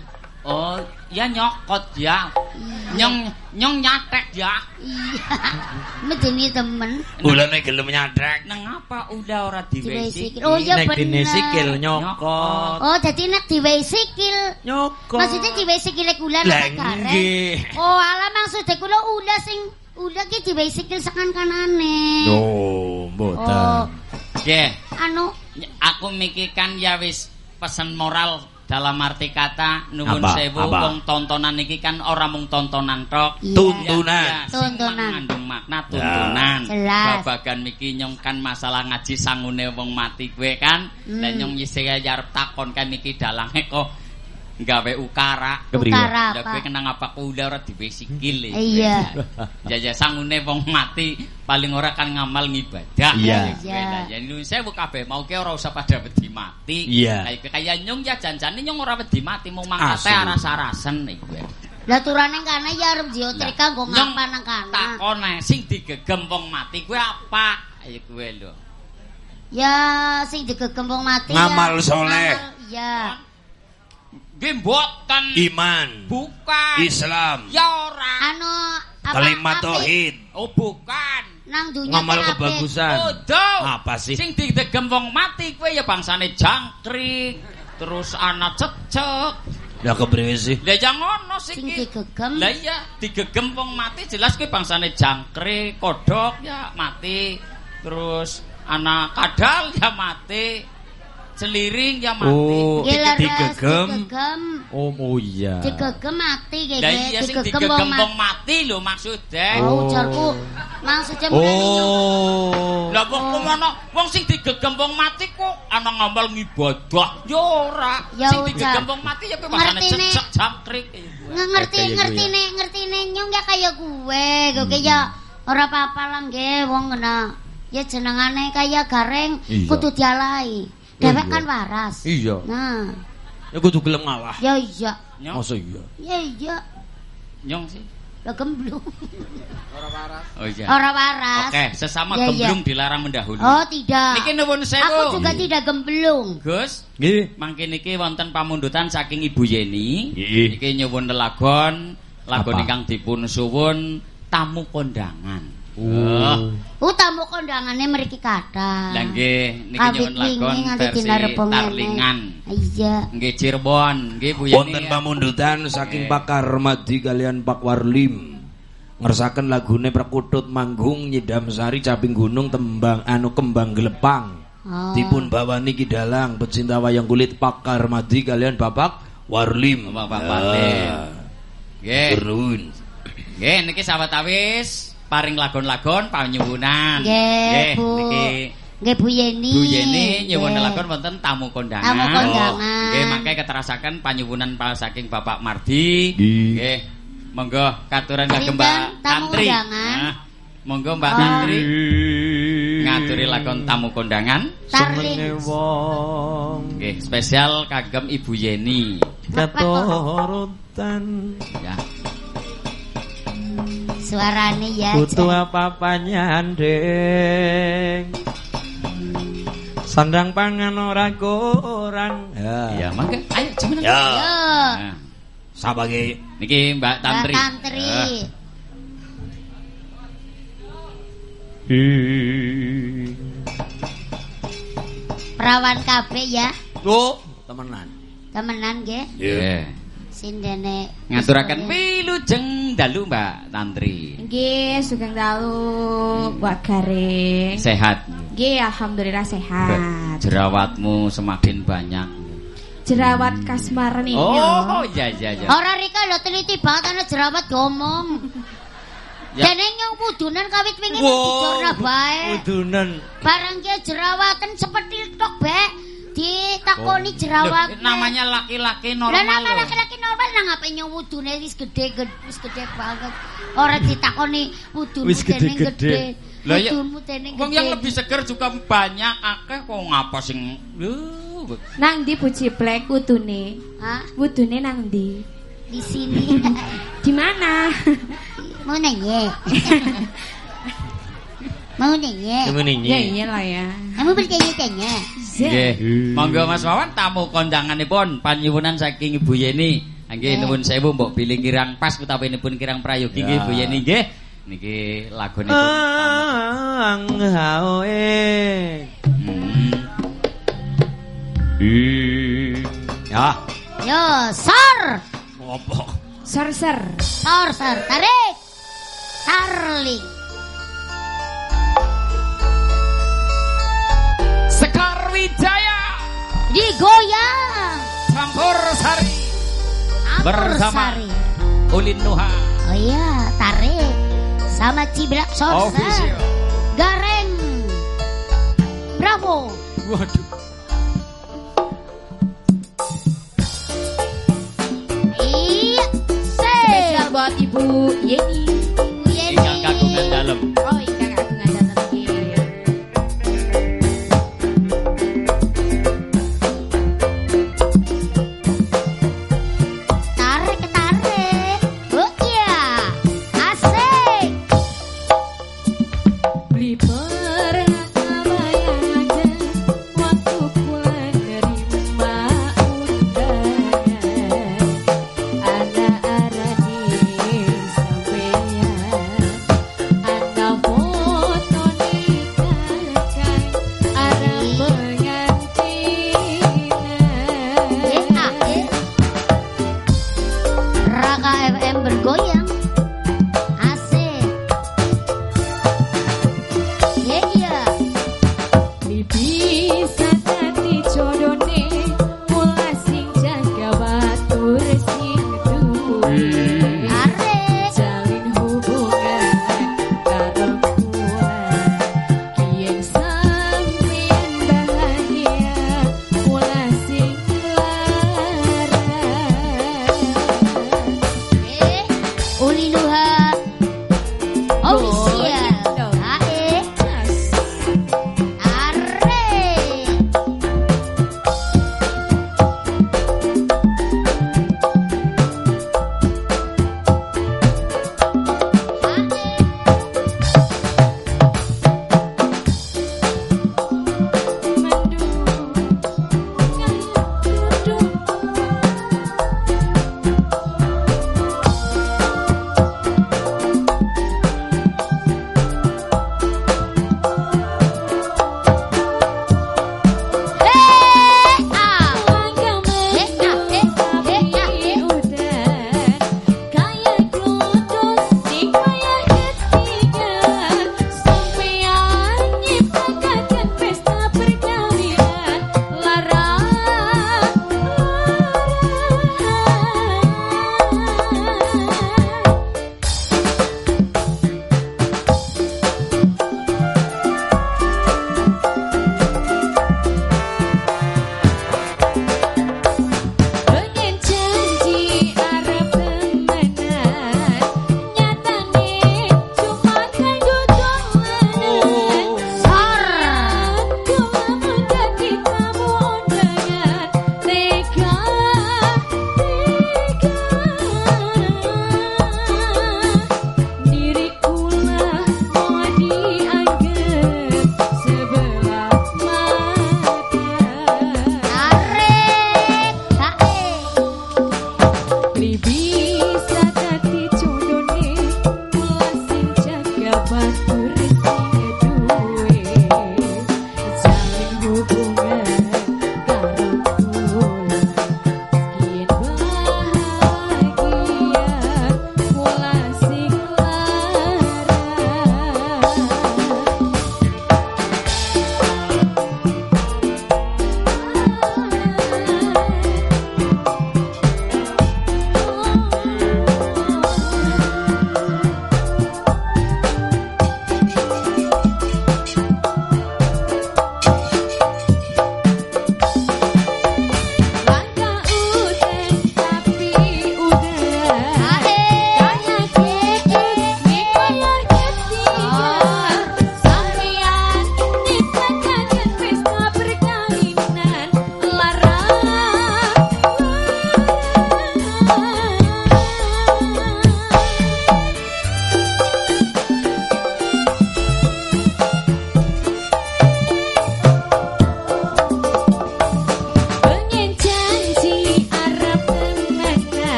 Oh, ya nyokot ya. Iya. Nyong nyong nyatek ya. Iya. Medeni temen Ulane gelem nyatrek. Nang apa udah ora diwehi diwe sikil. Oh iya Nek tinai sikil bener. nyokot. Oh, dadi nek diwehi sikil. Nyokot. Maksudnya diwehi sikil kula Lah, nek. Oh, ala maksudnya kula ulah sing ulah ki diwehi sikil sekan kanane. Yo, Oh, mboten. Nggih, anu aku mikirkan ya wis pesen moral dalam arti kata nuwun sewu wong tontonan iki kan ora mung tontonan tok. Iya. Tuntunan. Ya, sing Tuntunan. mengandung makna tuntunan. Jelas. Babagan miki nyong kan masalah ngaji sangune wong mati kowe kan. Hmm. Lah nyong isih arep takon kan iki dalange kok gawe ukara. Utara Lah kowe apa? kenang apa kula ora diwe sikil. ya. Iya. Ya ya sangune wong mati paling ora kan ngamal ngibadah. Iya. Ya ya nyuwun sewu kabeh mau ke ora usah pada wedi mati. Iya. Lah iku kaya nyong ya janjane nyong ora wedi mati mau mangkate aras-arasen iku. Lah turane kana ya arep jiotrika nggo ngapa nang kana. Takone sing digegem wong mati kuwi apa? Ayo kuwi lho. Ya sing digegem wong mati Ngamal ya. soleh. Ngamal, Ya. Nggih mboten. Iman, Bukan. Islam, Ya ora. Anu apa? kalimat tauhid, Oh bukan. Nang dunya ngamal kebagusan. Odo. Apa sih? Sing digegem wong mati kuwi ya bangsane jangkrik, terus ana cecek. Lah kepriye sih? Lah ya ngono Sing siki. digegem. Lah iya, digegem wong mati jelas kuwi bangsane jangkrik, kodhok ya mati. Terus ana kadal ya mati. Celiring ya mati. Oh, iki leres, digegem. digegem. Oh, oh iya. Digegem mati kayak Lah iya sing digegem digegem wong mati. mati lho maksude. Oh, ujarku Maksudnya nyong. Oh. Lah wong kumono wong sing digegem wong mati kok ana ngamal ngibadah. Ya ora. Ya Sing digegem wong mati ya Ngerti, Nek. cecek jangkrik. Nggak ngerti Kayak ngerti nih ngerti nih nyong ya kayak gue gue kayak ora apa-apa lah nggih wong kena ya jenengane kayak gareng Iya. kudu dialai dewek kan waras Iya. nah Ya kudu gelem ngalah. ya iya Nyong, Masa iya? ya iya nyong sih. lo gemblung Oh iya. ora waras Oke, sesama Ya, gemblung dilarang mendahului. oh tidak Niki nuwun sewu. aku juga tidak gemblung Gus, Nggih. mangke niki wonten pamundutan saking Ibu Yeni. Nggih. Niki nyuwun lelagon, lagon Apa? ingkang dipun suwun tamu kondangan. Oh. uh tamu kondangannya mriki kathah Lah nggih niki nyuwun nganti versi. Tarlingan. iya Nggih Cirebon, nggih Bu. Wonten pamundutan saking Nggih. Pakar Madi kalian Pak Warlim. Ngersaken lagune Perkutut Manggung Nyidam Sari Caping Gunung Tembang anu Kembang Gelepang. oh. Dipun bawani Ki Dalang pecinta wayang kulit Pakar Madi kalian Bapak Warlim. Bapak. Warlim. Nggih. Turun. Nggih niki sahabat awis paring lagon-lagon panyuwunan. Nggih, Bu. niki Nggih Bu Yeni. Bu Yeni nyuwun lakon wonten tamu kondangan. Tamu kondangan. Nggih, mangke keterasaken panyuwunan pa saking Bapak Mardi. Nggih. Monggo katuran kagem Mbak Tantri. Nah, monggo Mbak Oh. Tantri ngaturi lakon tamu kondangan. Tarling. Semene wong Nggih, spesial kagem Ibu Yeni. ketorotan Ya. Suarane ya. butuh apa-apanya andeng sandang pangan ora kurang Ya, mangke ayo jemen. Ya. Nah, sabage niki Mbak Mbak Tantri. Tantri. Eh, Perawan kabeh ya. oh temenan Temenan nggih. Nggih. Sindene Ngaturaken wilujeng dalu Mbak Tantri. Nggih, sugeng dalu buat garing. Sehat. Nggih, alhamdulillah sehat. Jerawatmu semakin banyak. Jerawat kasmaran ini. Oh, iya iya iya. Ora Rika lho teliti banget ana jerawat ngomong. Ya. Dene nyong wudunan kawit wingi Wow. dicorna bae. udunan Barang ki jerawatan seperti tok bek. Ditakoni jerawat. Loh, namanya laki-laki Lah normal. nama loh. laki-laki normal nang ngapain nyong wudune wis gede gede wis gede banget. Ora ditakoni wudumu Wis gede-gede. gede. Lah ya, Wong gede. yang lebih seger juga banyak akeh kok ngapa sing Lho, Nang di puji plek wudune. Hah? Wudune nang di. Di sini. Di mana? Mau nanya. Mau nanya. ya iyalah ya. Kamu bertanya-tanya. Nggih. Monggo Mas Wawan tamu kondanganipun panyuwunan saking Ibu Yeni. Nggih nuwun sewu mbok bilih kirang pas utawanipun kirang prayogi nggih. Ibu Yeni nggih. Niki lagunipun ang hawe Hmm. ya Yo, sor. apa Ser-ser. Sor, sor. Tarik. Tarling. Wijaya Digoyang. Campur Sari Ampur Bersama. sari. Ulin Nuha Oh iya, tarik. Sama Ciblak sor, Official. Gareng. Bravo. Waduh Iya. Spesial buat Ibu Yeni. Yeni. Ingkang kagungan dalem Oh,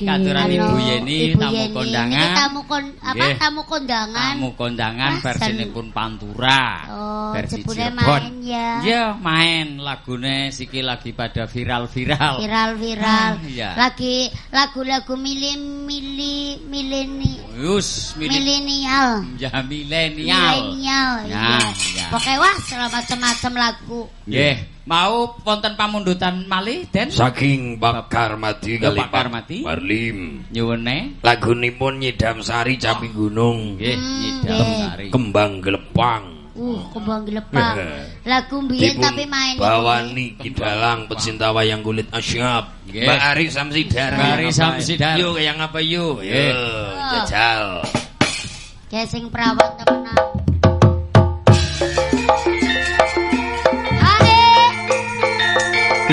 Katuran Halo, Ibu Yeni Ibu tamu Yeni. kondangan. Ini tamu kon apa Nggih. tamu kondangan. Tamu kondangan Ah, versinipun Pantura. Oh, versi Cirebon. ya. Iya, main lagune siki lagi pada viral-viral. Viral-viral. Ah, iya. Lagi lagu-lagu mili mili mileni Yus, milenial. ya milenial. Milenial. Ya, iya. ya. Pokoknya wah macam-macam lagu. Nggih, mau wonten pamundutan malih Den? Saking Bakar Mati kali Bakar Pak Mati. Marlim. Nyuwune. Lagunipun Nyidam Sari Caping Gunung. Nggih, Hmm, nyidam sari. Kembang Gelepang. Uh, kembang gelepang. Lagu mbiyen Dipun tapi main bawani Kidalang pecinta wayang kulit asyap. Nggih. Mbak Ari Samsidar. Mbak Ari? Samsidar. Yuk yang apa yuk? Nggih. Yuk, jajal. Kayak sing perawat temenan.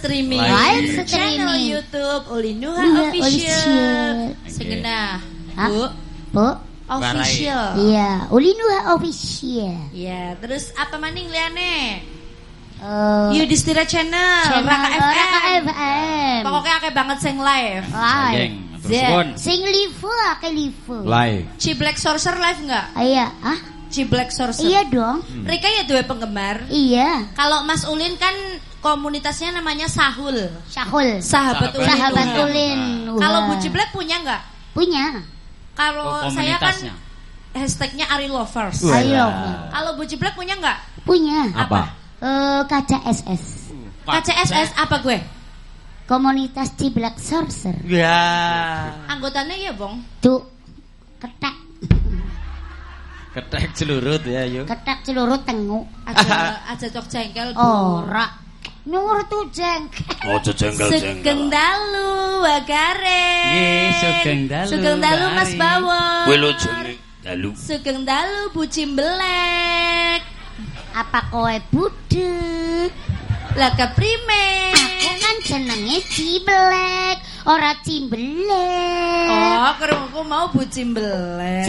streaming Live streaming. Channel YouTube Ulinuha Ulinuha Official Hah? Bu Bu. Official Iya, Ulinuha official. Ya, terus apa maning liane? Eh, Yudhistira Channel, channel Raka FM. Raka FM. Pokoknya akeh banget sing live. live. Sing live ake live. Live. Ci Black Sorcerer live nggak? Ah, Iya, ah? Ci Black Sorcerer. Iya dong. Rika ya dua penggemar. Iya. Kalau Mas Ulin kan komunitasnya namanya Sahul. Syahul. Sahabat, Ulin. Sahabat Nuha. Ulin. Nuha. Kalau Bu Ciblek punya nggak? punya. Kalau Oh, saya kan hashtagnya Ari Lovers. Ayo. Kalau Bu Ciblek punya nggak? Punya. Apa? Eh, kaca SS. KCSS apa gue? Komunitas Ciblak Sorcerer. Anggotanya ya, Bong. Tuh. Ketek. Ketek celurut ya, yuk. Ketek celurut tenguk. Aja aja cok jengkel, Bu. Ora. Nyuwur tuh jengkel. Ojo jengkel-jengkel. Sugeng dalu wagare. Nggih, sugeng dalu, Sugeng dalu Mas Wagare. Bawo. Kowe lo jeneng dalu. Sugeng dalu Bu Cimbelek. Apa kowe budek? Lah keprime? Aku kan jenenge Ciblek, ora Cimbelek. Oh, kerungku mau Bu Cimbelek.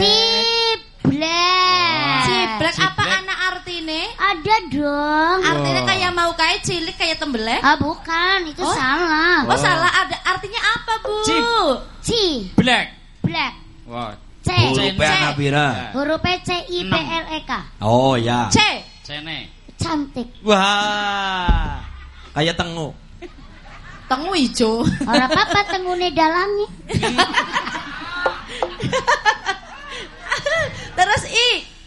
Ciblek. Ciblek apa anak artine? Ada dong. Artinya kayak mau kayak cilik kayak tembelek. Ah bukan, itu Oh. salah. Oh, salah ada artinya apa, Bu? Cip. Ci, Black. black. Wah, C. Huruf C. anak pira? Huruf C I P L E K. Oh ya. C. cene. Cantik. Wah. Kayak tengu. Tengu ijo. Ora apa-apa tengune dalangi. Terus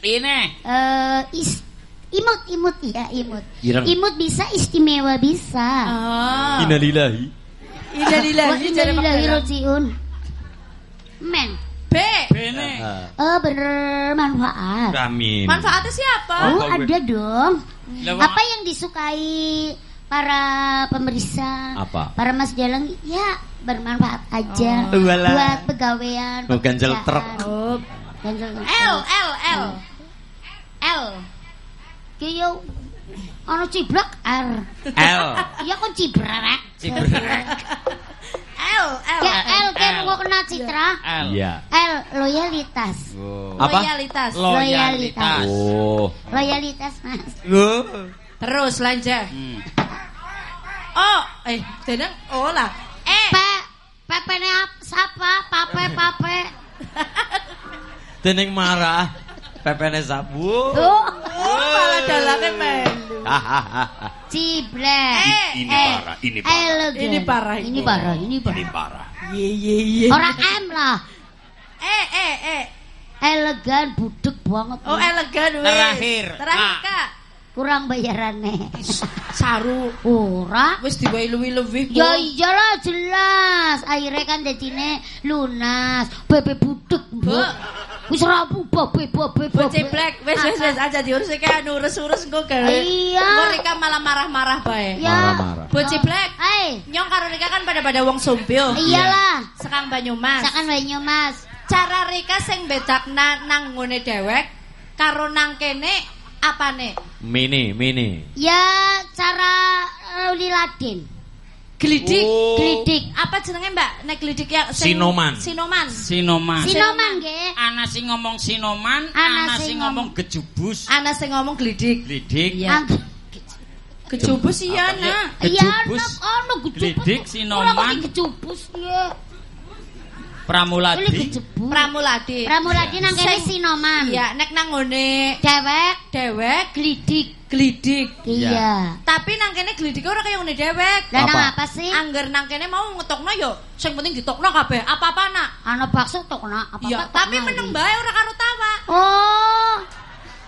Ini. Eh is imut imut ya imut. Ireng. Imut bisa istimewa bisa. Oh. Innalillahi. Wa Innalillahi inna jare lillahi Pak. rajiun. Men. B. Bene. Eh bermanfaat. Amin. Manfaatnya siapa? Oh, Apa, ada dong. Apa yang disukai para pemeriksa? Apa? Para Mas Dalang ya bermanfaat aja Oh. Buat pegawaian. Oh, ganjel pekerjaan. truk. Oh. Ganjel truk. L L L. L. Ki yo ana ciblak R. L. Iya kok cibrek. L L. Ya L kan L. gua kena citra. L. Iya. L loyalitas. Apa? Loyalitas. Loyalitas. Oh. Loyalitas Mas. Oh. Terus lanjut. Hmm. Oh, eh, denang oh lah. E. Pe pepene ap- sapa? Pape pape. Dening marah. Pepene sabu. Oh, malah dalane melu. ciblek. Eh, Ini Eh, parah, ini parah. Ini parah, Ini ini. parah, ini parah. parah. Ye ye ye. Orang M lah. E E E. Elegan budek banget. Oh, elegan weh. Terakhir. Terakhir, Ah. Kak. Kurang bayarannya. Saru. Ora. Wis diwilu-wilu-wi. Bu. Ya iyalah jelas. Akhirnya kan dadine lunas. Bebe budek, Bu. Bu. Wis babe babe. Bocah black, wes wes wes aja diurus iki anu urus-urus engko gawe. Iya. Engko Rika malah marah-marah bae. Ya. Marah-marah. Black, Eh, nyong karo Rika kan pada-pada wong Sumpil. iyalah. Sekang Banyumas. Sakan banyu Mas. Cara Rika sing bedakna nang ngene dewek karo nang kene apane? Mini, mini. Ya cara uh, liladin. Glidik. Oh. Glidik. Apa jenenge Mbak? Nek glidik ya sing Sinoman. Sinoman. Sinoman. Sinoman nggih. Ana sing ngomong sinoman, Ana ana sing sing ngomong gejubus. Ana sing ngomong glidik. Glidik. Iya. Kejubus iya Apa, nah. Iya, Gejubus. ono gejubus. Glidik, Ora Sinoman. mesti gejubus ya. Pramuladi. Pramuladi. Pramuladi nang kene sinoman. Iya, nek nang ngene Dewek dewek glidik. glidik. Iya. Tapi nang kene glidik ora kaya ngene dewek. Lah nang Apa? sih? Angger nang kene mau ngetokno yo, sing penting ditokno kabeh. Apa-apa nak. Ana bakso tok nak apa Iya, tapi meneng bae ora karo tawa. Oh,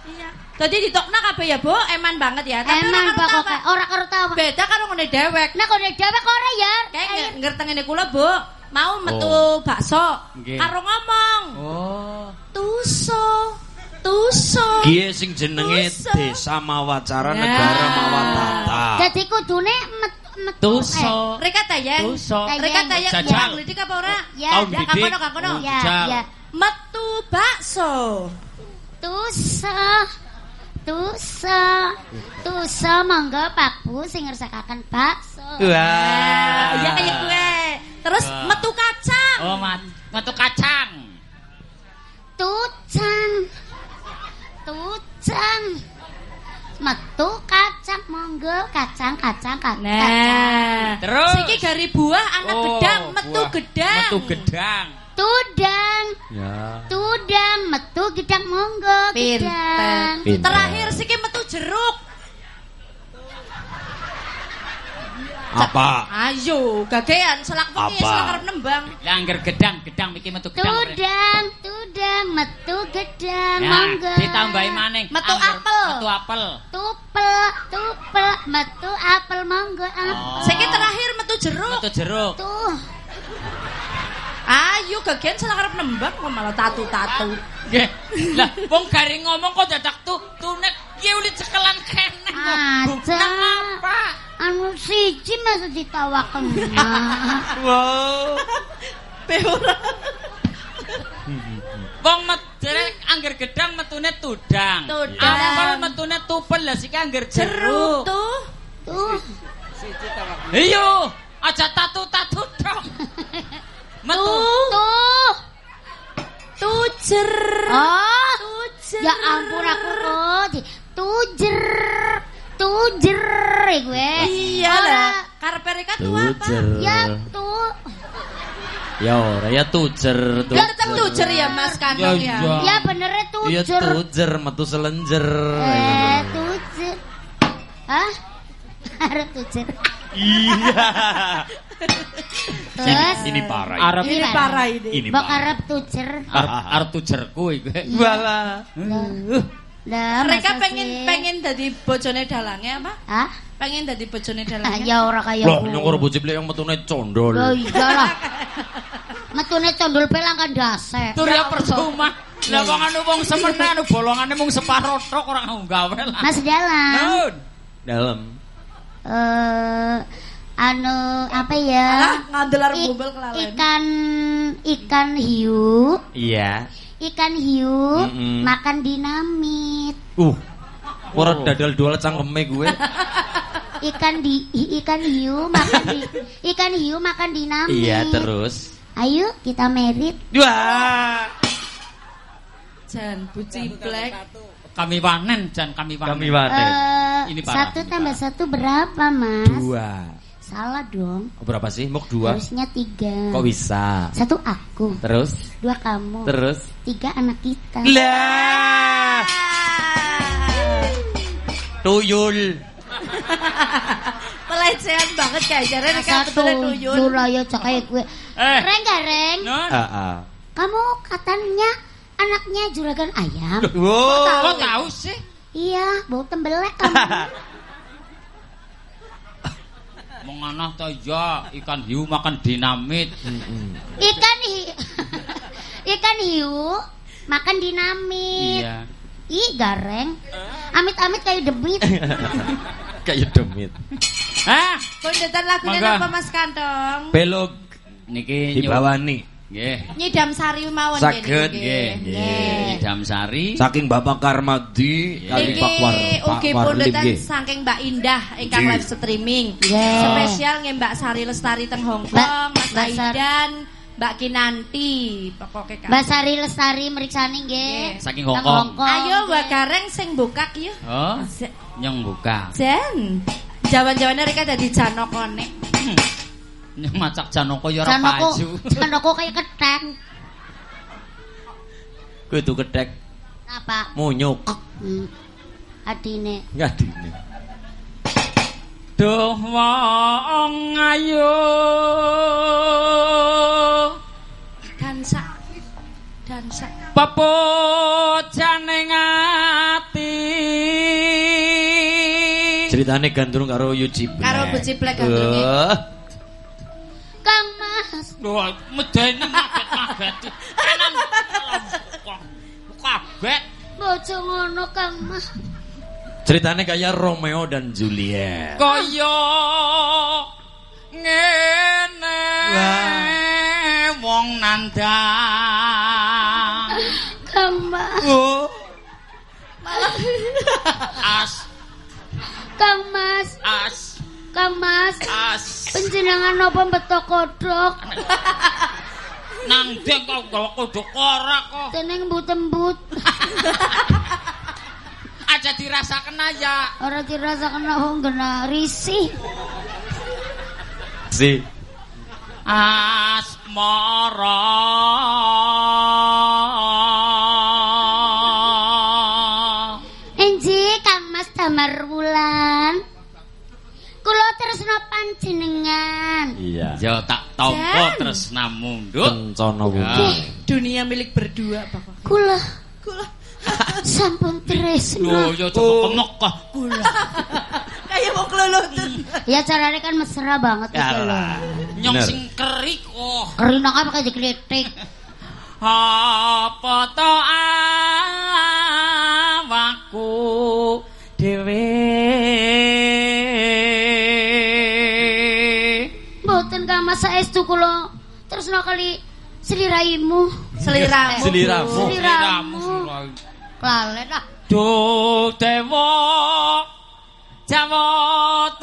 Iya. Jadi ditokno kabeh ya, Bu. Eman banget ya. Tapi eman ora karo tawa. ora karo tawa. Beda karo ngene dewek. Nah kok dewek ora ya? Kayak nge- ngerti ngene kula, Bu. Mau metu Oh. bakso Nggih. karo ngomong. Oh. Tuso. Tuso. Kiye sing jenenge. Desa Mawacara Nah. Negara Mawatata. Jadi kudune met metu Tuso. Reka tayang. Tuso. Reka tayang Jajal. ya glidik apa ora? Ya, Ya, didik. kang kono, kang kono. Eh, ya, ya. Metu bakso. Tusa. Tusa. Tusa monggo Pak Bu sing ngersakaken bakso. Wah. Iya kayak gue. Terus Wah. metu kacang. Oh, mat. Metu kacang. Tucan. Tucan. Metu kacang monggo kacang kacang kacang. Nah, Terus. Siki gari buah anak Oh, gedang, metu buah. gedang. Metu gedang. Tudang. Ya. Tudang metu gedang monggo gedang. Pinter. Terakhir siki metu jeruk. Apa? Ayo, gagean selak wengi selak arep nembang. Lah angger gedang, gedang iki metu gedang. Tudang, tudang, metu gedang, Nah, monggo. ditambahi maning. Metu apel. Metu apel. Tupel, tupel, metu apel monggo apel. Oh. Siki terakhir metu jeruk. Metu jeruk. Tuh. Ayo gagian salah arep nembang kok malah tatu-tatu. Nggih. Lah wong garing ngomong kok dadak tu tunek ki uli cekelan kene. Aja. Nang apa? Anu siji masa ditawakan. Wow. Beora. Wong medrek angger gedang metune tudang. Tudang. Apel metune tupel lah sik angger jeruk. Jeruk tuh. Tuh, Iyo, aja tatu-tatu dong. Metu. tuh. Tujer. Oh, Tujer. ya ampun aku kok. Tujer. Tujer eh, gue. Iya lah. Karepe reka tuh apa? Ya tuh. Ya ora ya tujer tuh. Biar tetep tujer ya Mas Kandong Ya, ya. iya. Ya benernya Iya tujer. tujer metu selenjer. Eh, tujer. Hah? Harus tujer. Iya. Terus Ini parah. Arep Ini parah ini. Ini parah. arep tujer. arep arep tujerku iku. Wala. Lah, Mereka pengen pengen dadi bojone dalange apa? Hah? Pengen dadi bojone Ah, dalange. ya ora kaya Loh, ora bocil yang metune condol. Lah iya lah. Metune condol pelang kan dasek. Tur ya percuma. Lah wong anu wong semene anu bolongane mung separo tok ora gawe lah. Mas Dalam. Nun. Dalam. Eh anu apa ya? Ik- bombel kelalen. Ikan ikan hiu, Iya. ikan hiu makan dinamit. Uh. Ora dadal dua cangkeme gue. Ikan di ikan hiu makan di ikan hiu makan dinamit. Iya, terus. Ayo kita merit. Wah. Jan buci black. Kami panen jan kami panen. Kami wae. Eh, Ini parah, satu ini tambah parah. satu berapa, Mas? Dua. Salah dong. Oh, berapa sih? Mok dua. Harusnya tiga. Kok bisa? Satu aku, Terus? dua kamu, Terus? tiga anak kita. Lah. Tuyul. Pelecehan banget kayak jare reka Satu betulnya tuyul. Cakai gue. Eh. Reng gak, Reng? Nun. Ah, ah. Kamu katanya anaknya juragan ayam. Wow. Kok tahu sih? Iya, bau tembelek kamu. Menganah ta ya ikan hiu makan dinamit. Ikan hiu. Ikan hiu makan dinamit. Iya. Ih, gareng. Amit-amit kayak demit. Kayak demit. Hah? Kondetan lagunya apa Mas Kandong? Belok Niki dibawani. Nggih. Nyidam sari mawon Saged. Nggih. Nggih. Idam Sari. Saking Bapak Karmadi kali Pak War Pak ugi Warlim pundutan nggih. saking Mbak Indah ingkang live streaming. Spesial nggih Mbak Sari Lestari teng Hong Mbak- Kong, Mas. Aidan, Mbak Kinanti, pokoke kan. Mbak Sari Lestari meriksani nggih. Saking Teng Hongkong. Ayo Mbak. Gareng sing bukak ya. Oh, nyong buka. Jen. Jawan-jawane reka dadi janokone. Nyong macak janoko ya ora paju. janoko kayak ketek. Kuwi itu kedek Apa? munyuk. Hmm. Adine. Enggak dini. Duh wong ayu. Dansa. Dansa. Pepojane ngati. Ceritane gandrung karo Yuji. Karo Bu Ciplek gandrunge. Mas. Wah, medeni mabet-mabet. Tenan. Kabeh. Bojo ngono Kang Mas. Ceritane kayak Romeo dan Juliet. Kaya ngene. Wong nandang. Kang Mas. Oh. As, Kang Mas. as, Kang Mas. as. Penjenengan apa betok kodok? Nang deng kok gawa kodok ora kok. Teneng embut-embut. Aja dirasakan aja. Ora dirasakan oh ngena risih. Si. Asmara. Enji Kang Mas Damar Wulan. kula tresna panjenengan. Iya. Ya tak tampa tresna munduk. Kencana wuku. Dunia milik berdua, Bapak. Kula. Kula. Sampun tresna. Oh, ya cukup oh. pengekah kula. Kayak mau kelolot. Ya carane kan mesra banget itu lho. Nyong sing kerik oh. Kerik nang apa kayak kritik. Apa to awakku dhewe saestu kula tresna kali seliraimu. Seliramu. yes. seliramu. Seliramu. Kalen ah do dewa jamotaku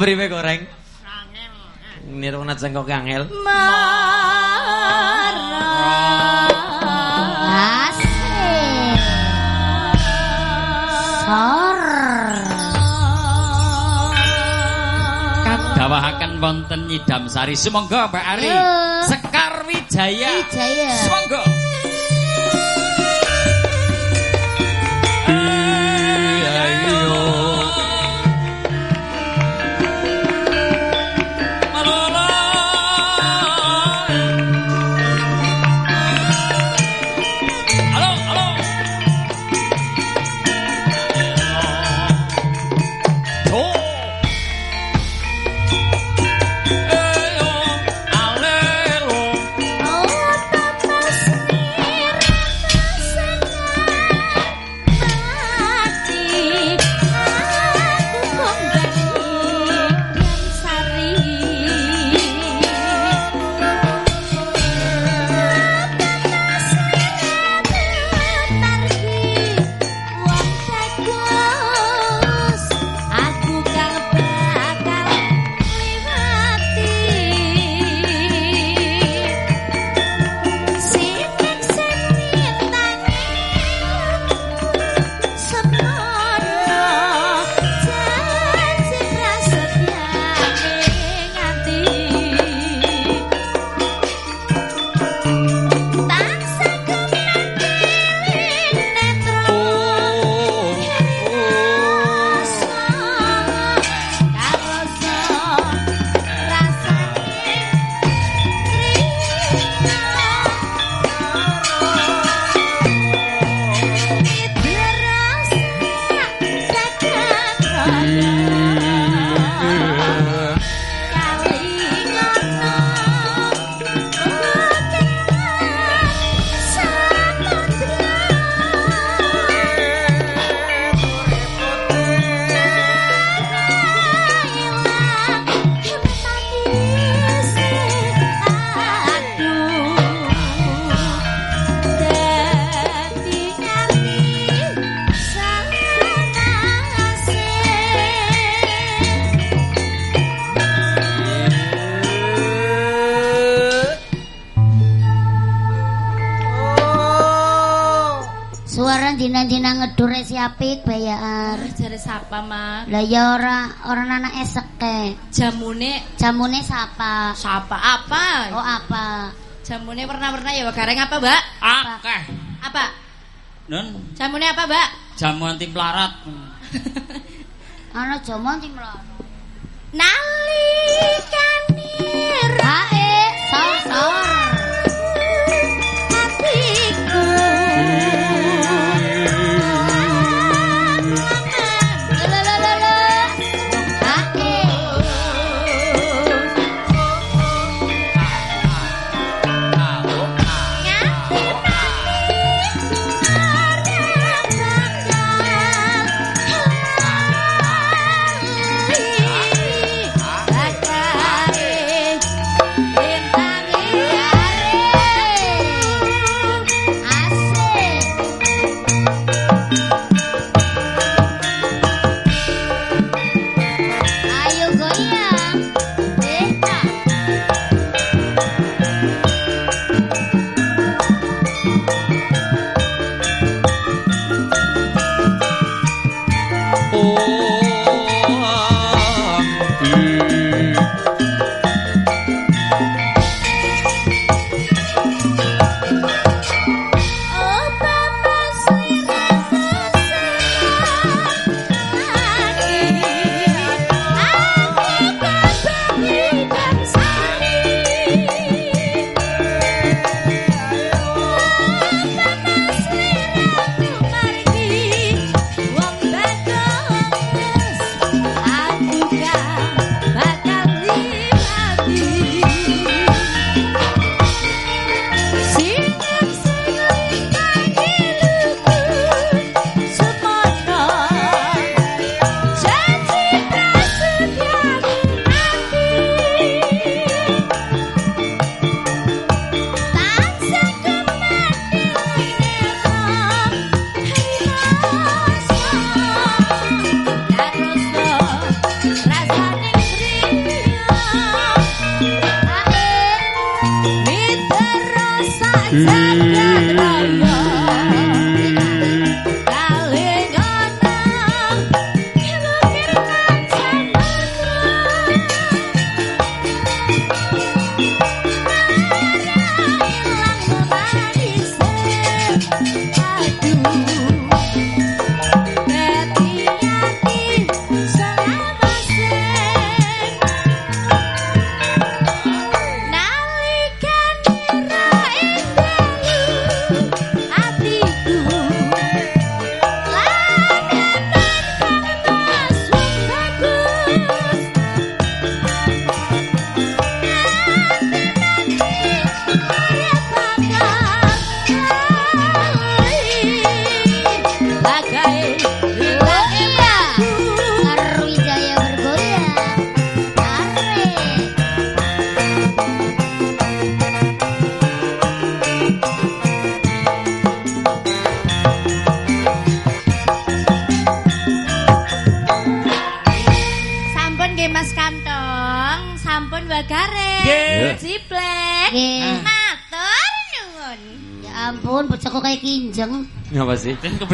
beribe goreng. Reng? Angel. Eh. Nirwana jengkok angel. Maras. Sor. Kadawahaken wonten Nyidam Sari. semoga Mbak Ari. Sekar Wijaya. Wijaya. Apik bayar. Jare sapa, Mas? Lah ya ora ora anak eseke. Jamune Jamune sapa? sapa? Apa? Oh apa? Jamune warna-warna ya gareng apa, Mbak? Akeh. Apa? Nun, Jamune apa, Mbak? jamu anti pelarat. Ana jaman timlon. Nalikane Hae, sor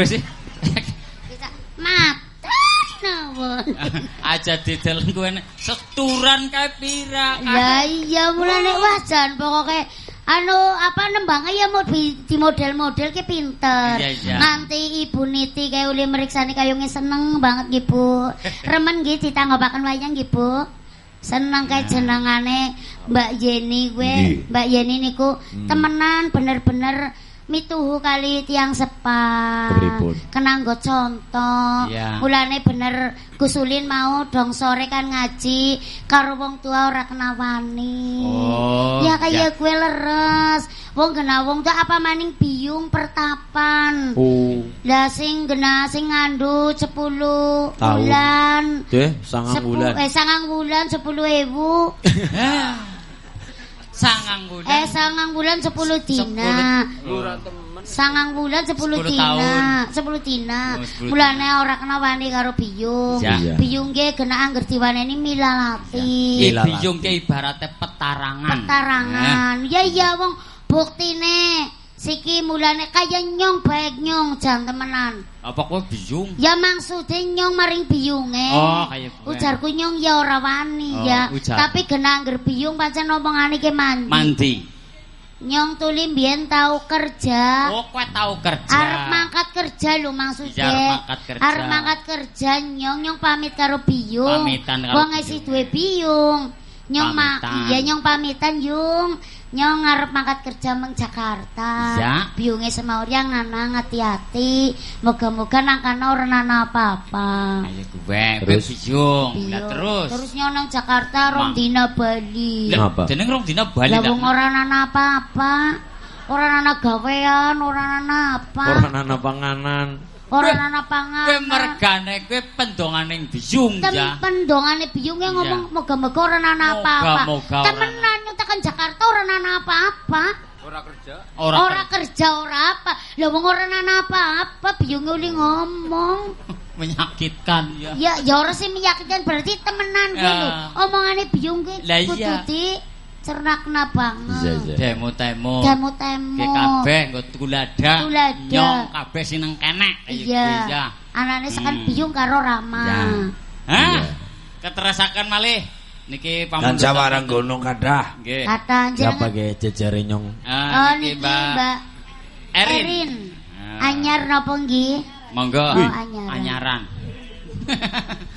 sih? Den matur nuwun. Aja didel kowe nek seturan kae pira. Ya iya mulane wah jan pokoke anu apa nembangnya ya mau di, di model-model ke pinter. Iya, iya. Nanti Ibu Niti kayak uli meriksani kayungnya seneng banget nggih Bu. Remen nggih ditanggapaken wayang nggih Bu. Seneng kayak jenengane Mbak Yeni gue. Mbak Yeni niku temenan bener-bener mituhu kali tiang sepa. Kepripun? Kenang nggo contoh. Iya. Mulane bener Gusulin mau dong sore kan ngaji karo wong tua ora kena wani. Oh, ya kaya ya. gue leres. Wong kena wong tua apa maning biung pertapan. Oh, Lah sing gena sing ngandut 10 Tahun. bulan. deh, sangang bulan. Eh sangang bulan 10 ewu. Sangang bulan. eh sangang bulan 10 dina. Sangang bulan 10 Sepuluh dina, 10 dina. Oh, sepuluh Mulane ora kena wani karo biyung. Ya. Iya. Biyung ge kena angger diwaneni milalati. Iya. biyung ke ibaratnya petarangan. Petarangan. Ya iya wong buktine siki mulane kaya nyong baik nyong jan temenan. Apa kowe biyung? Ya maksudnya nyong maring biyunge. Oh, kaya gue. Ujarku nyong ya ora wani Oh, ya. ujar. Tapi kena angger biyung pancen omongane ke mandi. Mandi. Nyong tuli mbiyen tau kerja. Oh, kowe tau kerja. Arep mangkat kerja lho maksudnya. Arep mangkat kerja. Arep mangkat kerja nyong nyong pamit karo biyung. Pamitan karo Wong isi duwe biyung. Nyong ma Pamitan. iya nyong pamitan yung. Nyong ngarep mangkat kerja meng Jakarta. Ya. Biyunge semaur yang nanang hati-hati. Moga-moga nang kana ora nana apa-apa. Gue, kowe Terus? biyung. Lah terus. Terus nyong nang Jakarta rong dina Bali. Lah, Ngapa? Jeneng rong dina bali Lah wong ora nana apa-apa. Ora nana gawean, ora nana apa. Ora ana panganan. Ora nana panganan. Kowe mergane kowe pendonganing biyung ya. pendongane biyunge ngomong moga-moga ora nana apa-apa. Ora- Temenan nyong tekan Jakarta ora nana apa-apa. Ora Ora kerja ora apa. Lah wong ora nana apa-apa biyunge uli ngomong. menyakitkan ya. Ya ya ora sih meyakinkan berarti temenan kuwi lho. Omongane biyunge Lah kudu di cernakna Iya, banget. iya. Demo-temo. Temu-temu. Ki kabeh nggo tulada. Nyong kabeh sineng kenek. Kaya Iya. gue, ya. Anane sekan Hmm. biyung karo Rama. Ya. Hah? Iya. Keterasakan malih. Niki Dan sawarang gunung kadah. Nggih. Kata Siapa jenengan ge jejare nyong? Oh Ah, niki niki Mbak Mbak Erin. Erin. Ah. Anyar napa nggih? Monggo. Oh, anyaran. Anyaran.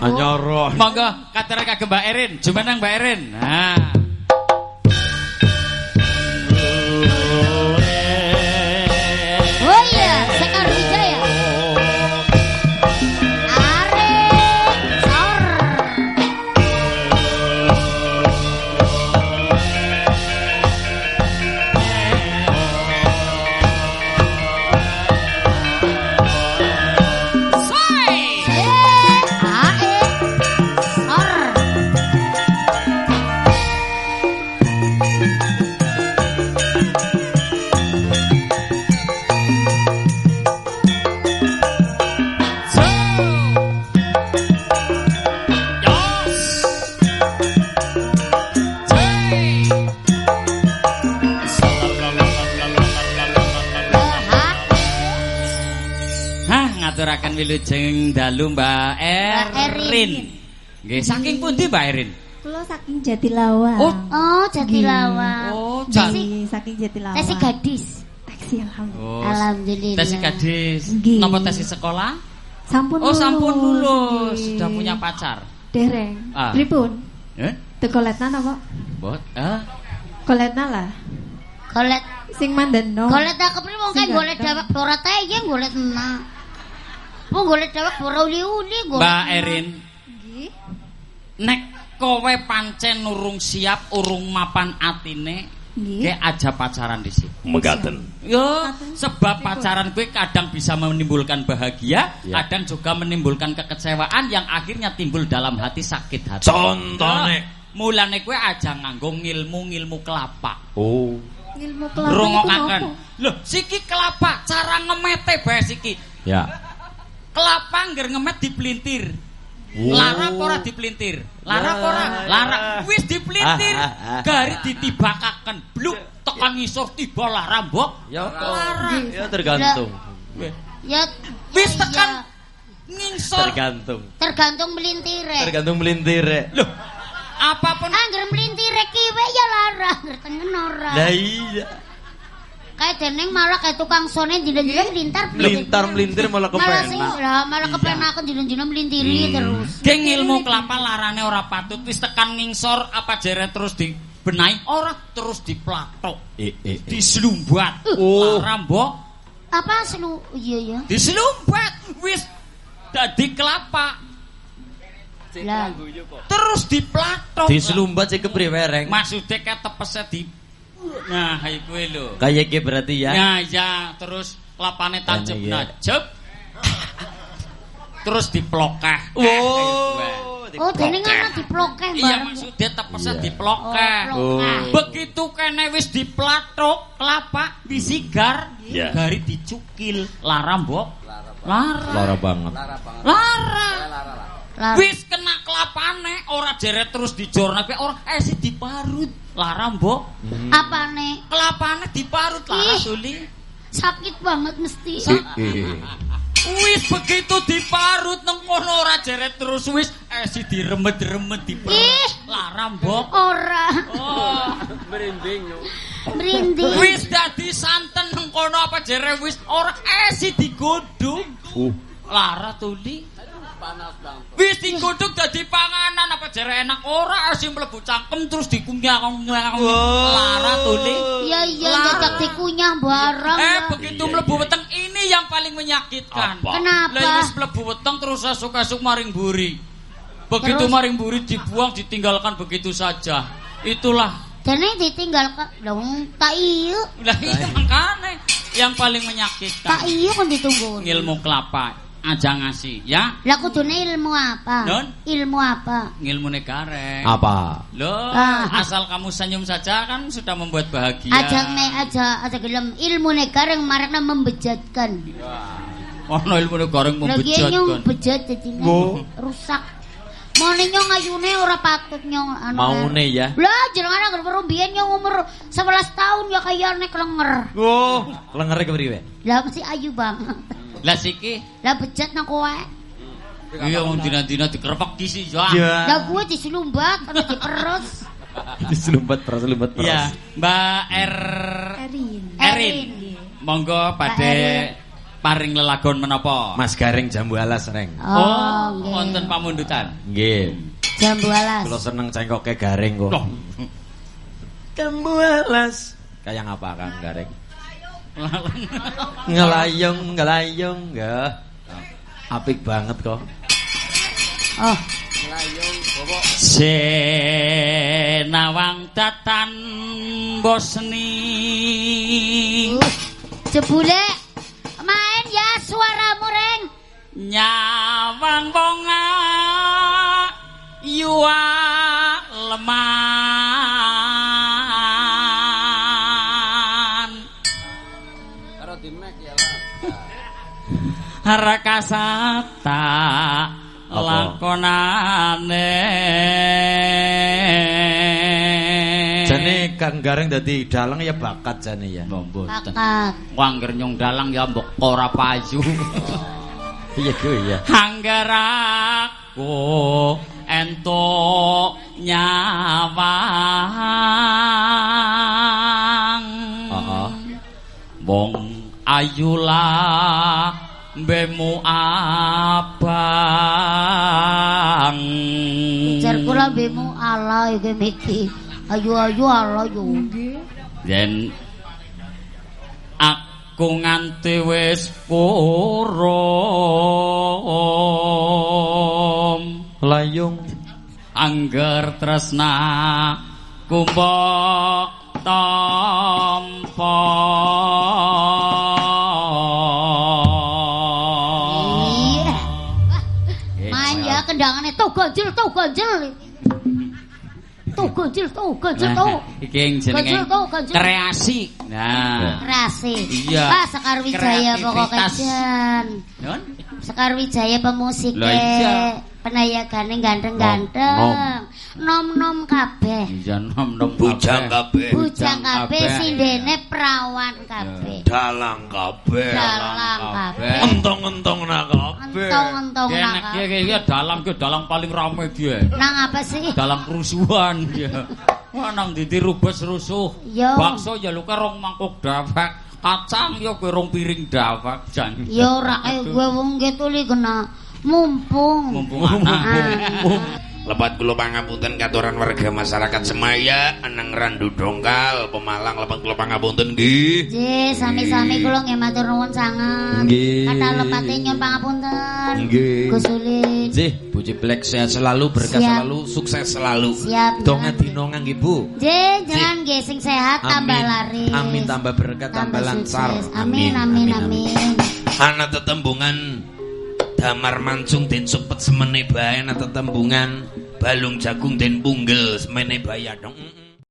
Anyoro. Monggo katera kagem Mbak Erin. Jumeneng Mbak Erin. Nah. Ngaturaken wilujeng dalu Mbak Erin. Erin. Nggih, saking pundi Mbak Erin? Kulo saking Jatilawang. Oh, Oh, Jatilawang. Oh, Nggih, saking Jatilawang. Tesi gadis. Taksi alhamdulillah. Oh, Alhamdulillah. Tes gadis. Napa tes sekolah? Sampun Oh, sampun lulus. Sudah punya pacar. Dereng. Ah. Pripun? Eh? Tekoletna napa? Bot. Ah. Koletna lah. Golet Sing mandeno. wong kae Sing golet ganteng. dawek ora ta golet enak. Wong golet dawek ora uli-uli. Mbak. Erin, Nggih. nek kowe pancen urung siap, urung mapan atine, Nggih. ke aja pacaran di sini. Megaten. Yo, sebab pacaran gue kadang bisa menimbulkan bahagia, Ya. kadang juga menimbulkan kekecewaan yang akhirnya timbul dalam hati sakit hati. Contone. Nah, Mulane gue aja nganggo ngilmu-ngilmu kelapa. Oh. Ilmu kelapa Rungokaken. Loh, siki kelapa cara ngemete bae siki. Ya. Kelapa ngger ngemet dipelintir. Oh. Lara apa ora dipelintir? Lara apa ora? Lara wis dipelintir. Ah, ah, ah. Gari ditibakaken bluk tekan ngisor tiba lara mbok. Ya, ya tergantung. Ya Wis tekan ngisor. Tergantung. tergantung melintire. Tergantung melintir. Loh, apapun Angger melintire kiwe ya lara, angger tengen ora. Lah iya. Kayak deneng malah kayak tukang sone dina-dina melintar. Melintar melintir malah Malah sing kepenak. lah, malah kepenakan dina-dina melintiri terus. Geng ilmu kelapa larane ora patut wis tekan ngisor apa jeret terus dibenahi ora terus diplatok, Eh, eh, eh. diselumbat. Oh. Lara mbok Apa selu? Iya ya. diselumbat wis dadi kelapa Lah. terus diplatok. Diselumbat sih kepriwe reng. Maksudnya kayak tepesnya di Nah, iku lho. Kayak ge berarti ya. Nah, ya terus kelapane tancep Iya. najep. terus diplokeh. Wow. Oh, deneng ana diplokeh Iya bareng. maksudnya tepesnya Iya. diplokeh. Oh, Oh. Begitu kene wis diplatok kelapa disigar, Iya. gari dicukil. Lara, Mbok. Lara. Lara banget. Lara. Lah, Wis kena kelapane ora jeret terus dijorna kuwi ora eh si diparut. Lara, Mbok. apane? Kelapane diparut Lara Ih. Suli. Sakit banget mesti. Wis begitu diparut nang kono ora jeret terus wis eh si diremet-remet Ih. diperes. Lara mbok. Ora. Oh. Merinding. Wis dadi santen nang kono apa jere wis ora eh si digodhog. Uh. Lara tuli. Wis digodhog dadi panganan apa jere enak ora si mlebu cangkem terus dikunyah Lara tuli. Iya iya jajak dikunyah barang. Eh begitu mlebu weteng ini yang paling menyakitkan. Kenapa? Lah wis mlebu weteng terus esuk-esuk maring buri. Begitu Terus? maring buri dibuang ditinggalkan begitu saja. Itulah Dene ditinggal ke dong tak iya. Lah iya makane yang paling Tak menyakitkan iya kan ditunggu. ilmu kelapa aja ngasih ya Lah kudune ilmu apa? Non? Ilmu apa? ilmu negara Apa? Loh, Ah. asal kamu senyum saja kan sudah membuat bahagia. Aja me aja aja gelem ilmu negara yang marakna membejatkan. Ono ilmu negara yang Lagi nyong membejatkan. bejat jadi rusak. Mone nyong ayune ora patut nyong anu. Maune ya. Lah jenengan anggere perlu biyen nyong umur 11 tahun ya kaya nek lenger. Oh, lengere kepriwe? Lah mesti ayu banget. Lah siki, Lah bejat nang kowe. iya wong dina-dina dikerepek di sih, ya. Lah gue diselumbat ana diperus. Diselumpat peras, selumpat peras. Iya, Mbak R Erin. Erin. Monggo pada paring lelagon menapa? Mas Garing jambu alas reng. Oh, nggih. wonten pamundutan. Nggih. Jam 12. Kula seneng cengkoke Garing kok. Jambu alas. Kayak ngapa Kang Garing? Ngelayong, ngelayong, ya. Apik banget kok. Oh, Senawang datan bosni. uh, jebule main ya suaramu reng. nyawang bonga yuwa leman Rakasata lakonane Jane Kang Garing dadi dalang ya bakat jane ya. mboten Bakat. wangger nyong dalang ya mbok ora payu Iya kuwi ya. Anggeraku entuk nyawang Heeh. Wong ayulah mbemu abang Jar kula bemu ala iki miki. Ayu-ayu ala yo. yen aku nganti wis purum Layung. angger tresna kumbok tampa Kendangane tuh ganjil tuh ganjil. Tuh ganjil tuh ganjil tuh. iki jenenge kreasi nah Kreasi. Iya. Ah, Sekar Wijaya Kreativitas. jan. Sekar Wijaya pemusik Lah iya. Penayagane ganteng-ganteng. Nom-nom kabeh. iya nom nom Bujang kabeh, Bujang kabeh sindene perawan kabeh. dalang kabeh, Dalang kabeh. entong-entong nak kabeh. Entong-entong nak kabeh. ya dalang ke dalang paling rame dia. Nang apa sih? Dalang kerusuhan ya. Wah nang didi rubes rusuh. Bakso ya lu rong mangkok dawak. Kacang ya kowe rong piring dawak jan. Ya ora kaya gue wong gitu li kena mumpung. Mumpung anak. Ah. Lepat kula pangapunten katuran warga masyarakat Semaya, Anang Randu Dongkal, Pemalang lepat kula pangapunten nggih. Ji, sami-sami kula nggih matur nuwun sanget. Nggih. Kata lepate nyuwun pangapunten. Nggih. Gus Ulin. Jih, Puji Black sehat selalu, berkah selalu, sukses selalu. Siap. Donga dino ngangge Bu. Ji, jangan nggih sing sehat tambah laris. Amin tambah berkah, tambah, lancar. sukses. Amin amin amin. Ana tetembungan damar mancung den supet semene bae tetembungan balung jagung den punggel semene bae dong.